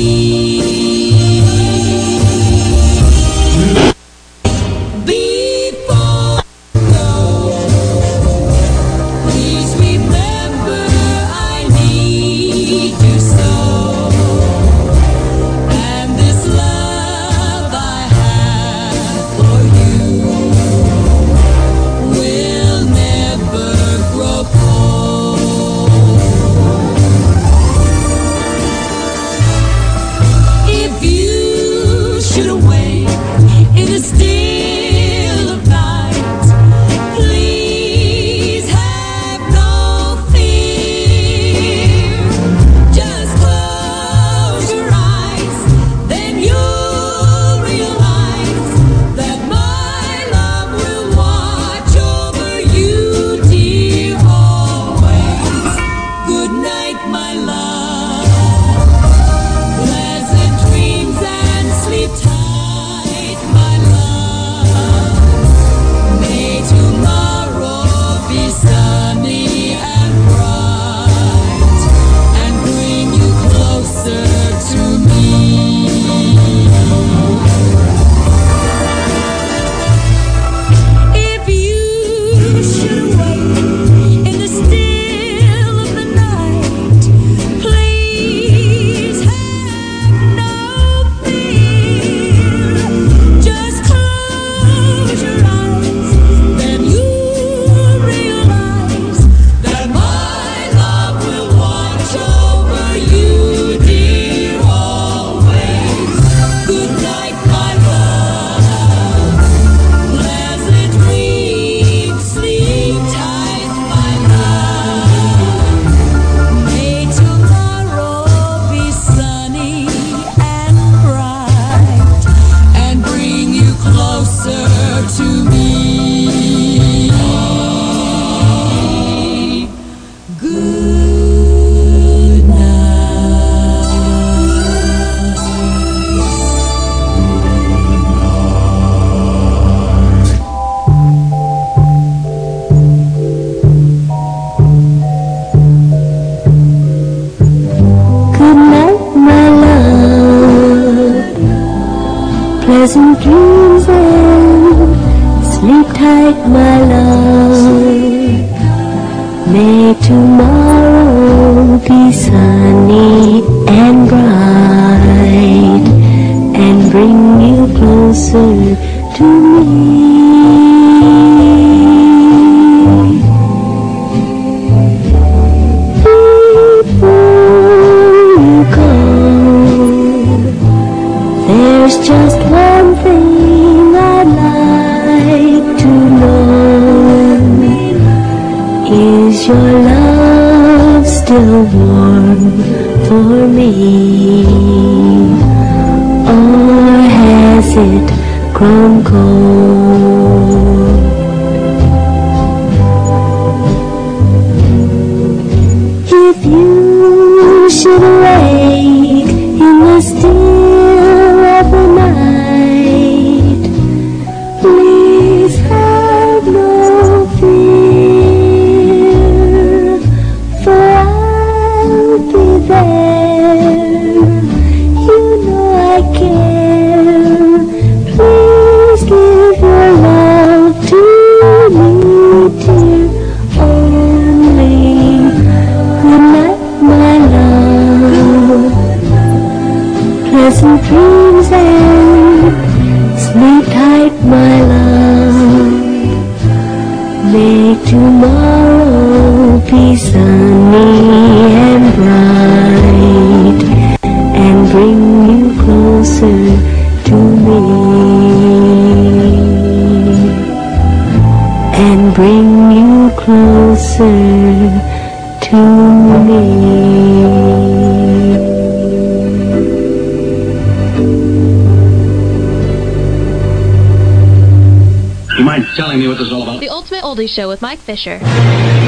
pleasant dreams and sleep tight, my love. May tomorrow be sunny and bright and bring you closer to me. Hey. Fisher.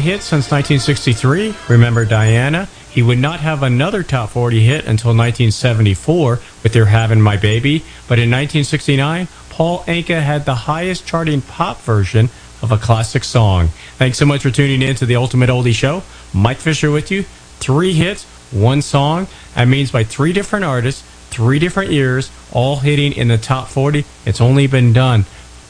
Hit since 1963. Remember Diana? He would not have another top 40 hit until 1974 with They're Having My Baby. But in 1969, Paul Anka had the highest charting pop version of a classic song. Thanks so much for tuning in to the Ultimate Oldie Show. Mike Fisher with you. Three hits, one song. That means by three different artists, three different years, all hitting in the top 40. It's only been done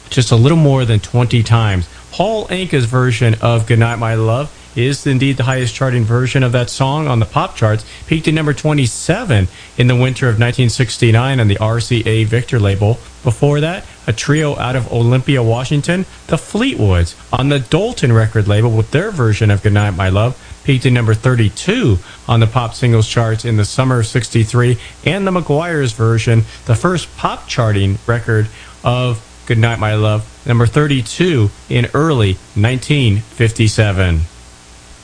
just a little more than 20 times. Paul Anka's version of Goodnight My Love is indeed the highest charting version of that song on the pop charts. Peaked at number 27 in the winter of 1969 on the RCA Victor label. Before that, a trio out of Olympia, Washington, the Fleetwoods, on the Dolton record label with their version of Goodnight My Love. Peaked at number 32 on the pop singles charts in the summer of 63, and the McGuire's version, the first pop charting record of Goodnight My Love, number 32 in early 1957.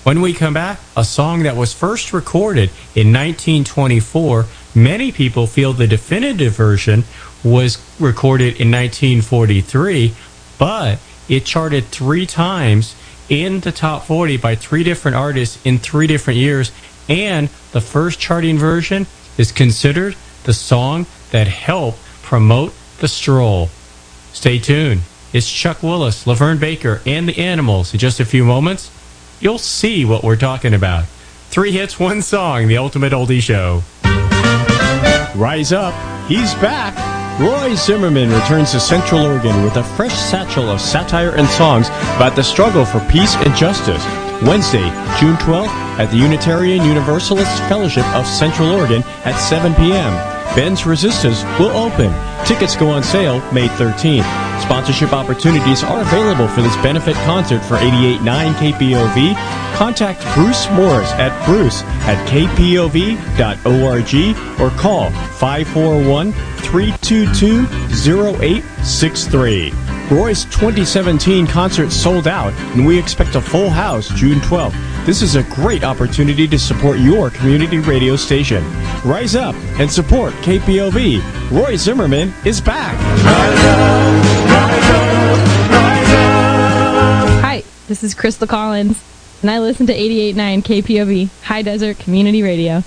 When we come back, a song that was first recorded in 1924, many people feel the definitive version was recorded in 1943, but it charted three times in the top 40 by three different artists in three different years, and the first charting version is considered the song that helped promote the stroll. Stay tuned. It's Chuck Willis, LaVern Baker, and the Animals in just a few moments. You'll see what we're talking about. Three hits, one song, the Ultimate Oldie Show. Rise up. He's back. Roy Zimmerman returns to Central Oregon with a fresh satchel of satire and songs about the struggle for peace and justice. Wednesday, June 12th at the Unitarian Universalist Fellowship of Central Oregon at 7 p.m. Ben's Resistance will open. Tickets go on sale May 13th. Sponsorship opportunities are available for this benefit concert for 88.9 KPOV. Contact Bruce Morris at bruce at kpov.org or call 541 322 0863. Roy's 2017 concert sold out, and we expect a full house June 12th. This is a great opportunity to support your community radio station. Rise up and support KPOV. Roy Zimmerman is back. Rise up, rise up, rise up. Hi, this is Crystal Collins, and I listen to 88.9 KPOV, High Desert Community Radio.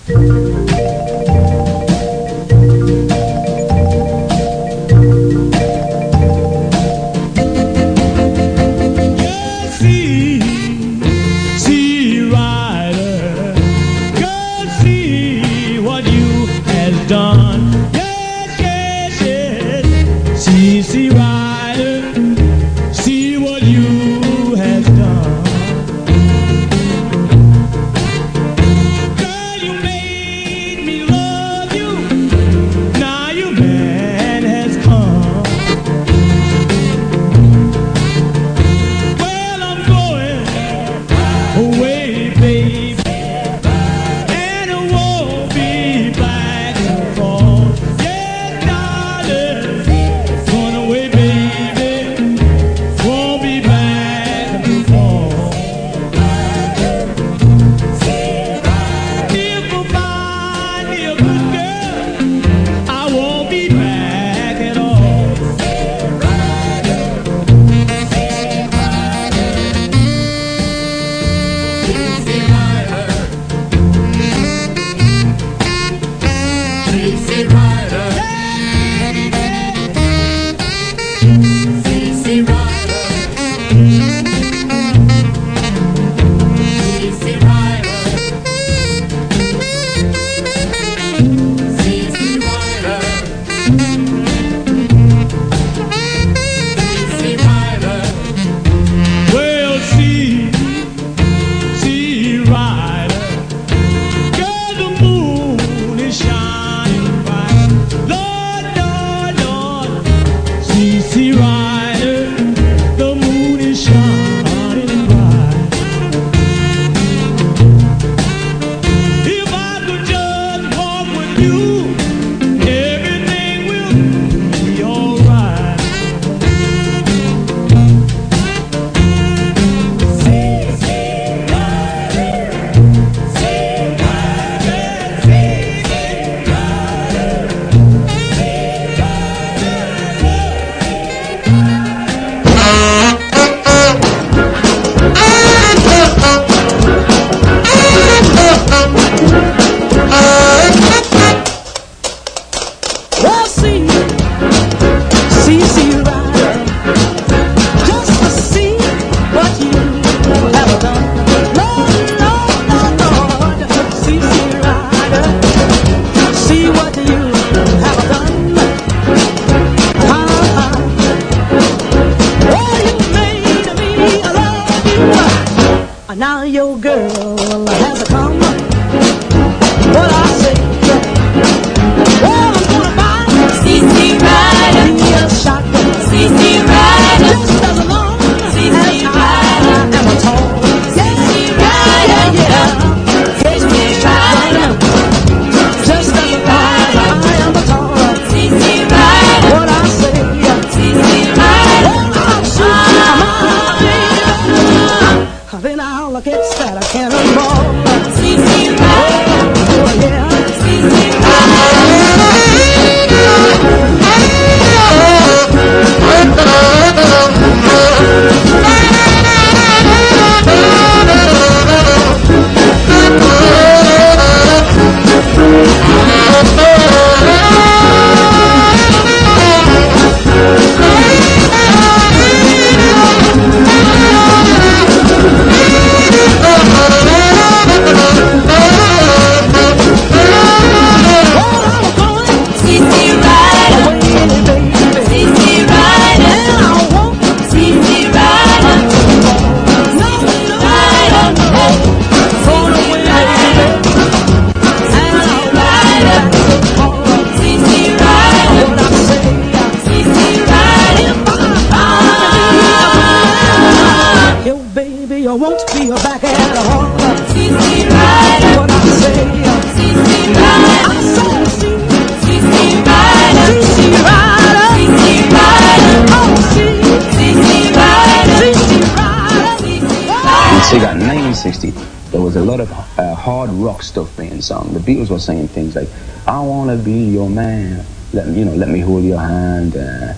Being. The Beatles were saying things like, "I want to be your man," let me, you know, let me hold your hand. Uh,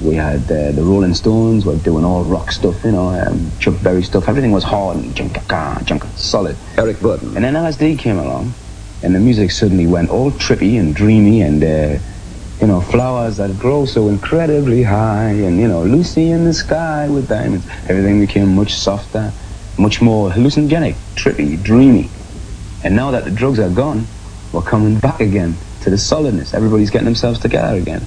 we had uh, the Rolling Stones were doing all rock stuff, you know, um, Chuck Berry stuff. Everything was hard and junk, junk, solid. Eric Burdon. And then LSD came along, and the music suddenly went all trippy and dreamy and. Uh, you know, flowers that grow so incredibly high, and you know, Lucy in the sky with diamonds. Everything became much softer, much more hallucinogenic, trippy, dreamy. And now that the drugs are gone, we're coming back again to the solidness. Everybody's getting themselves together again.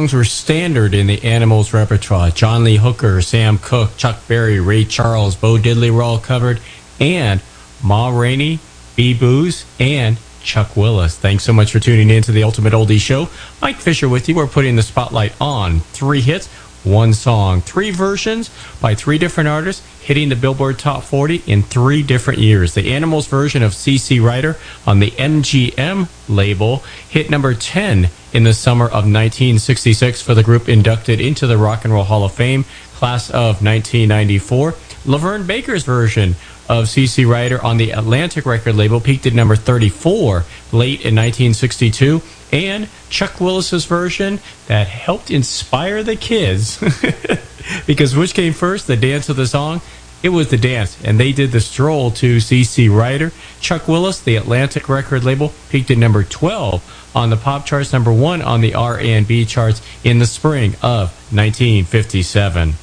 Songs were standard in the Animals repertoire. John Lee Hooker, Sam Cooke, Chuck Berry, Ray Charles, Bo Diddley were all covered, and Ma Rainey, Bea Booze, and Chuck Willis. Thanks so much for tuning in to the Ultimate Oldie Show. Mike Fisher with you. We're putting the spotlight on three hits, one song, three versions by three different artists hitting the Billboard Top 40 in three different years. The Animals version of CC Rider on the MGM label hit number 10 in the summer of 1966 for the group inducted into the Rock and Roll Hall of Fame. class of 1994. LaVern Baker's version of CC Rider on the Atlantic record label peaked at number 34 late in 1962. And Chuck Willis's version that helped inspire the kids. because which came first, the dance of the song? It was the dance, and they did the stroll to CC Rider. Chuck Willis, the Atlantic record label, peaked at number 12 on the pop charts, number one on the R&B charts in the spring of 1957.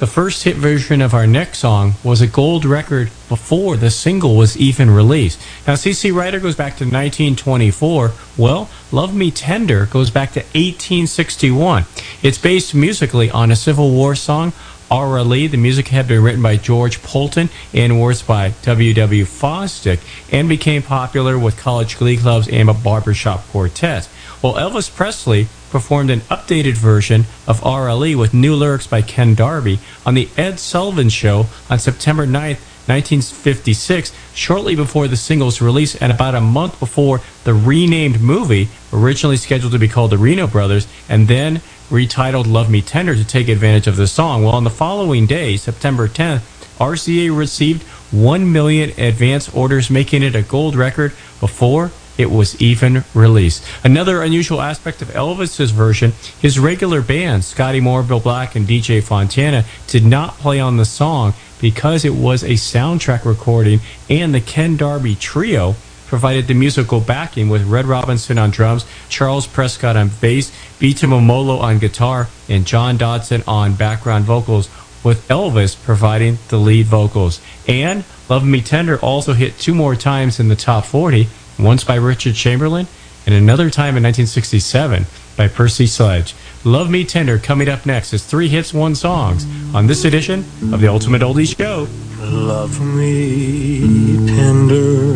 The first hit version of our next song was a gold record before the single was even released. Now, CC Rider goes back to 1924. Well, Love Me Tender goes back to 1861. It's based musically on a Civil War song, Aura Lee. The music had been written by George Poulton and words by W.W. Fosdick and became popular with college glee clubs and a barbershop quartet. Well, Elvis Presley performed an updated version of Aura Lee with new lyrics by Ken Darby on the Ed Sullivan Show on September 9th, 1956, shortly before the single's release and about a month before the renamed movie, originally scheduled to be called The Reno Brothers, and then retitled Love Me Tender to take advantage of the song. Well, on the following day, September 10th, RCA received 1 million advance orders, making it a gold record before it was even released. Another unusual aspect of Elvis's version, his regular band, Scotty Moore, Bill Black, and DJ Fontana, did not play on the song because it was a soundtrack recording, and the Ken Darby Trio provided the musical backing with Red Robinson on drums, Charles Prescott on bass, Vito Mumolo on guitar, and John Dodson on background vocals, with Elvis providing the lead vocals. And Love Me Tender also hit two more times in the top 40 once by Richard Chamberlain, and another time in 1967 by Percy Sledge. Love Me Tender coming up next is three hits, one songs on this edition of the Ultimate Oldies Show. Love me tender,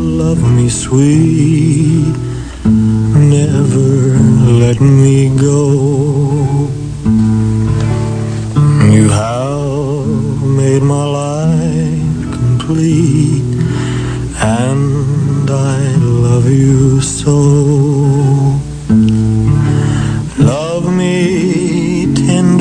love me sweet, never let me go. You have made my life complete, and I love you so.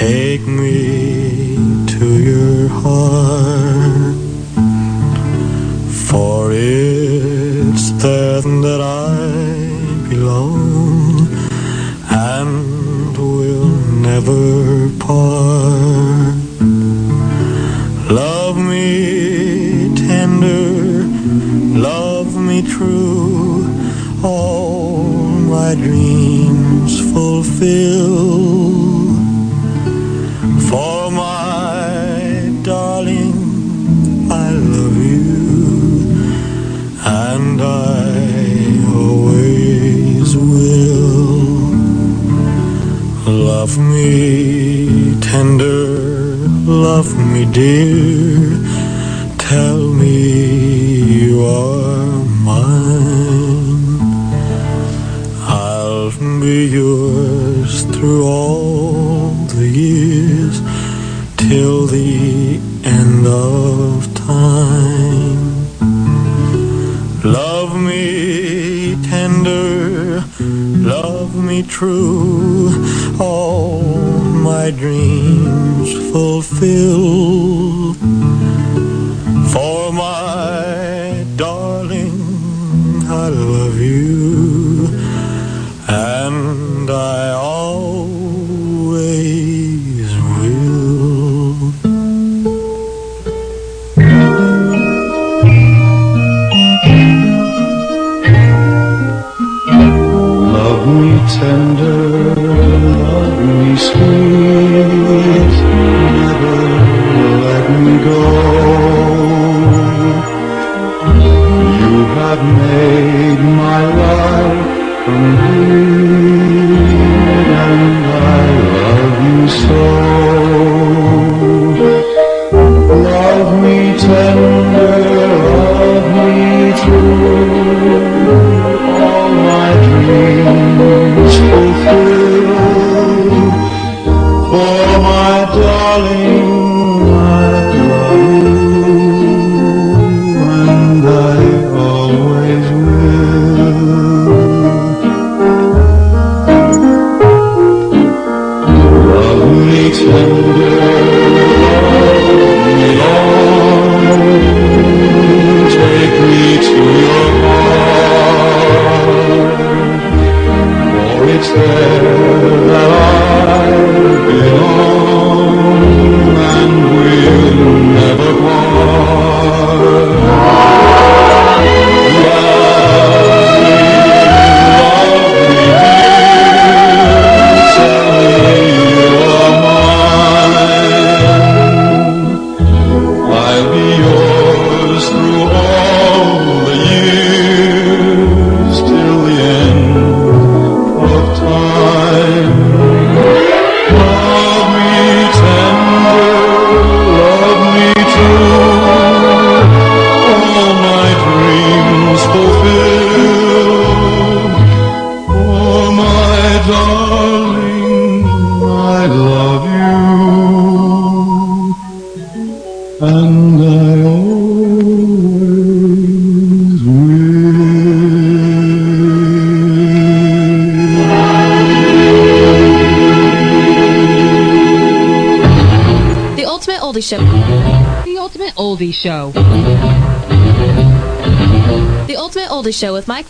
take me to your heart. For it's there that I belong and will never part. Love me tender, love me true, all my dreams fulfill. Love me tender, love me dear, tell me you are mine. I'll be yours through all the years till the end of time. Love me tender, love me true, all my dreams fulfill.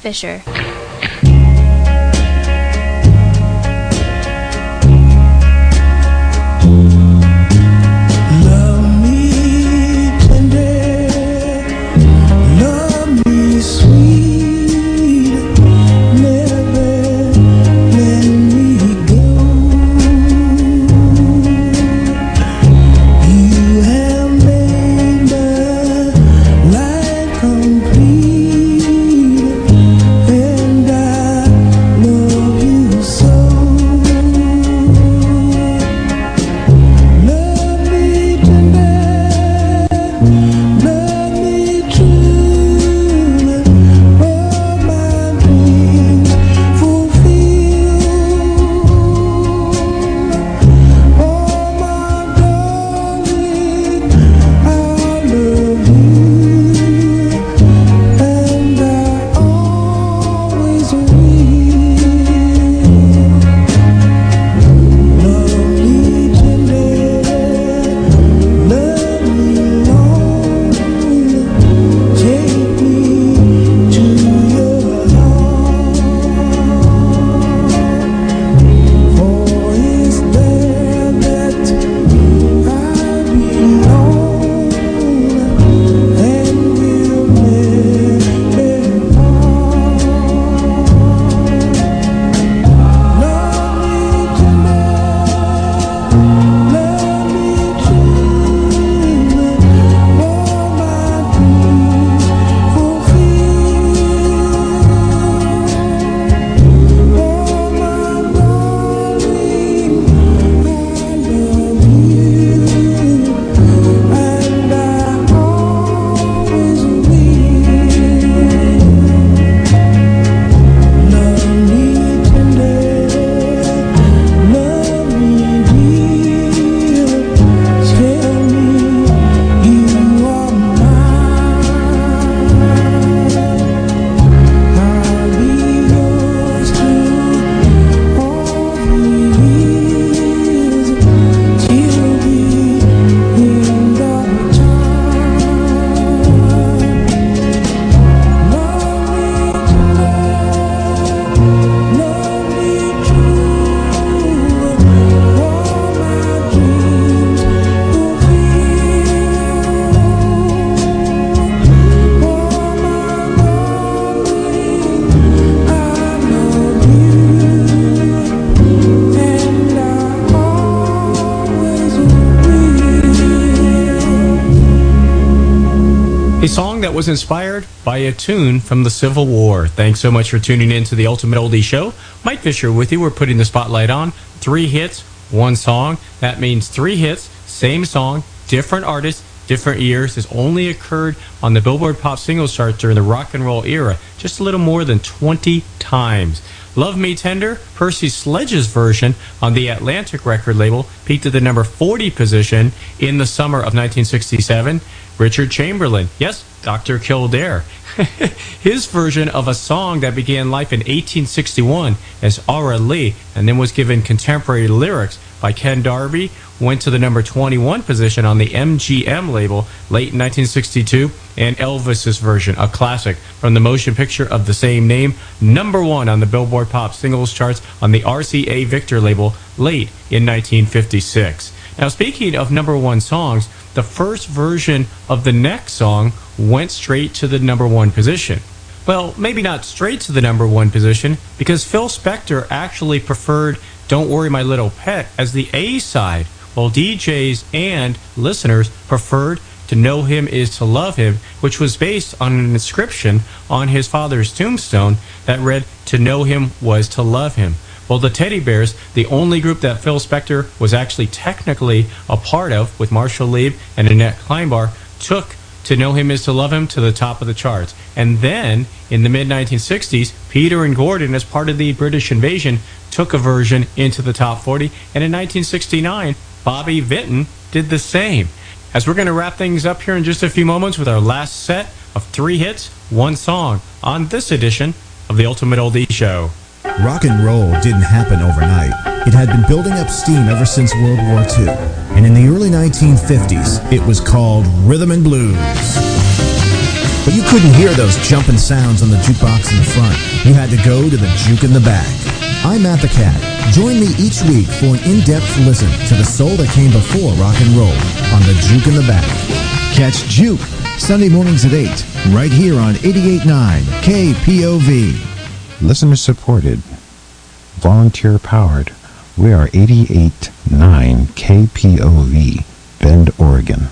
Fisher. Was inspired by a tune from the Civil War. Thanks so much for tuning in to the Ultimate Oldie Show. Mike Fisher with you. We're putting the spotlight on three hits, one song. That means three hits, same song, different artist, different years. This only occurred on the Billboard Pop Singles chart during the rock and roll era, just a little more than 20 times. Love Me Tender, Percy Sledge's version on the Atlantic record label, peaked at the number 40 position in the summer of 1967. Richard Chamberlain, yes, Dr. Kildare, his version of a song that began life in 1861 as Aura Lee and then was given contemporary lyrics by Ken Darby went to the number 21 position on the MGM label late in 1962 and Elvis's version a classic from the motion picture of the same name number 1 on the Billboard Pop Singles charts on the RCA Victor label late in 1956 now speaking of number 1 songs the first version of the next song went straight to the number one position. Well, maybe not straight to the number one position, because Phil Spector actually preferred Don't Worry My Little Pet as the A side, while DJs and listeners preferred To Know Him Is to Love Him, which was based on an inscription on his father's tombstone that read To Know Him Was to Love Him. Well, the Teddy Bears, the only group that Phil Spector was actually technically a part of with Marshall Lieb and Annette Kleinbard, took To Know Him Is to Love Him to the top of the charts. And then, in the mid 1960s, Peter and Gordon, as part of the British invasion, took a version into the top 40. And in 1969, Bobby Vinton did the same. As we're going to wrap things up here in just a few moments with our last set of three hits, one song on this edition of the Ultimate Oldie Show. Rock and roll didn't happen overnight. It had been building up steam ever since World War II. And in the early 1950s, it was called rhythm and blues. But you couldn't hear those jumping sounds on the jukebox in the front. You had to go to the juke in the back. I'm Matt the Cat. Join me each week for an in-depth listen to the soul that came before rock and roll on the Juke in the Back. Catch Juke Sunday mornings at 8, right here on 88.9 KPOV. Listener supported, volunteer powered. We are 88.9 KPOV, Bend, Oregon.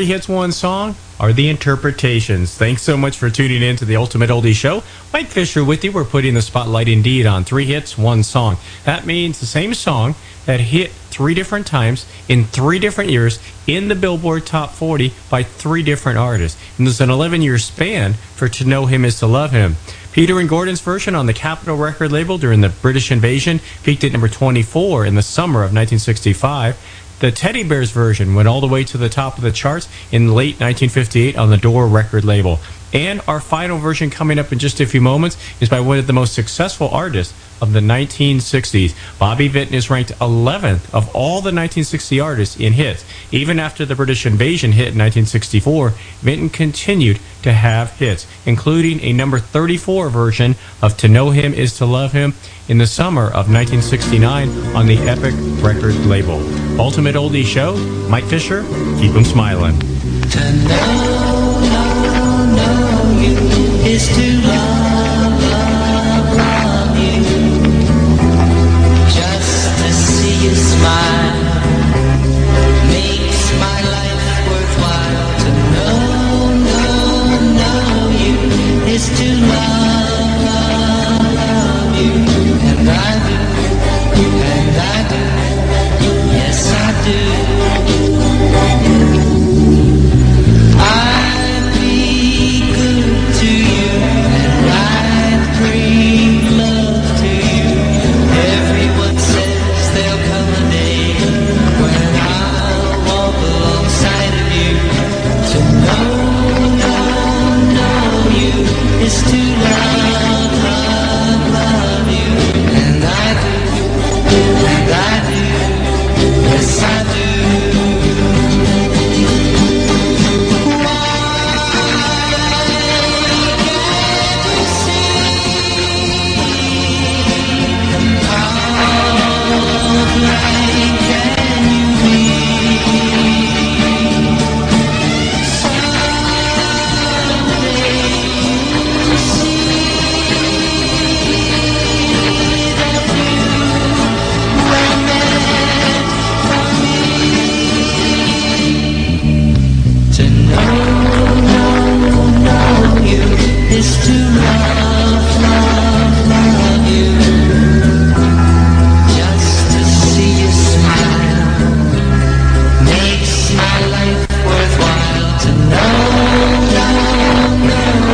Three hits, one song are the interpretations. Thanks so much for tuning in to the Ultimate Oldie Show. Mike Fisher with you. We're putting the spotlight indeed on three hits, one song. That means the same song that hit three different times in three different years in the Billboard Top 40 by three different artists. And there's an 11 year span for To Know Him Is to Love Him. Peter and Gordon's version on the Capitol record label during the British invasion peaked at number 24 in the summer of 1965. The Teddy Bears version went all the way to the top of the charts in late 1958 on the Dore record label. And our final version coming up in just a few moments is by one of the most successful artists of the 1960s. Bobby Vinton is ranked 11th of all the 1960 artists in hits. Even after the British invasion hit in 1964, Vinton continued to have hits, including a number 34 version of To Know Him Is to Love Him in the summer of 1969 on the Epic record label. Ultimate Oldie Show, Mike Fisher, keep 'em smiling smile.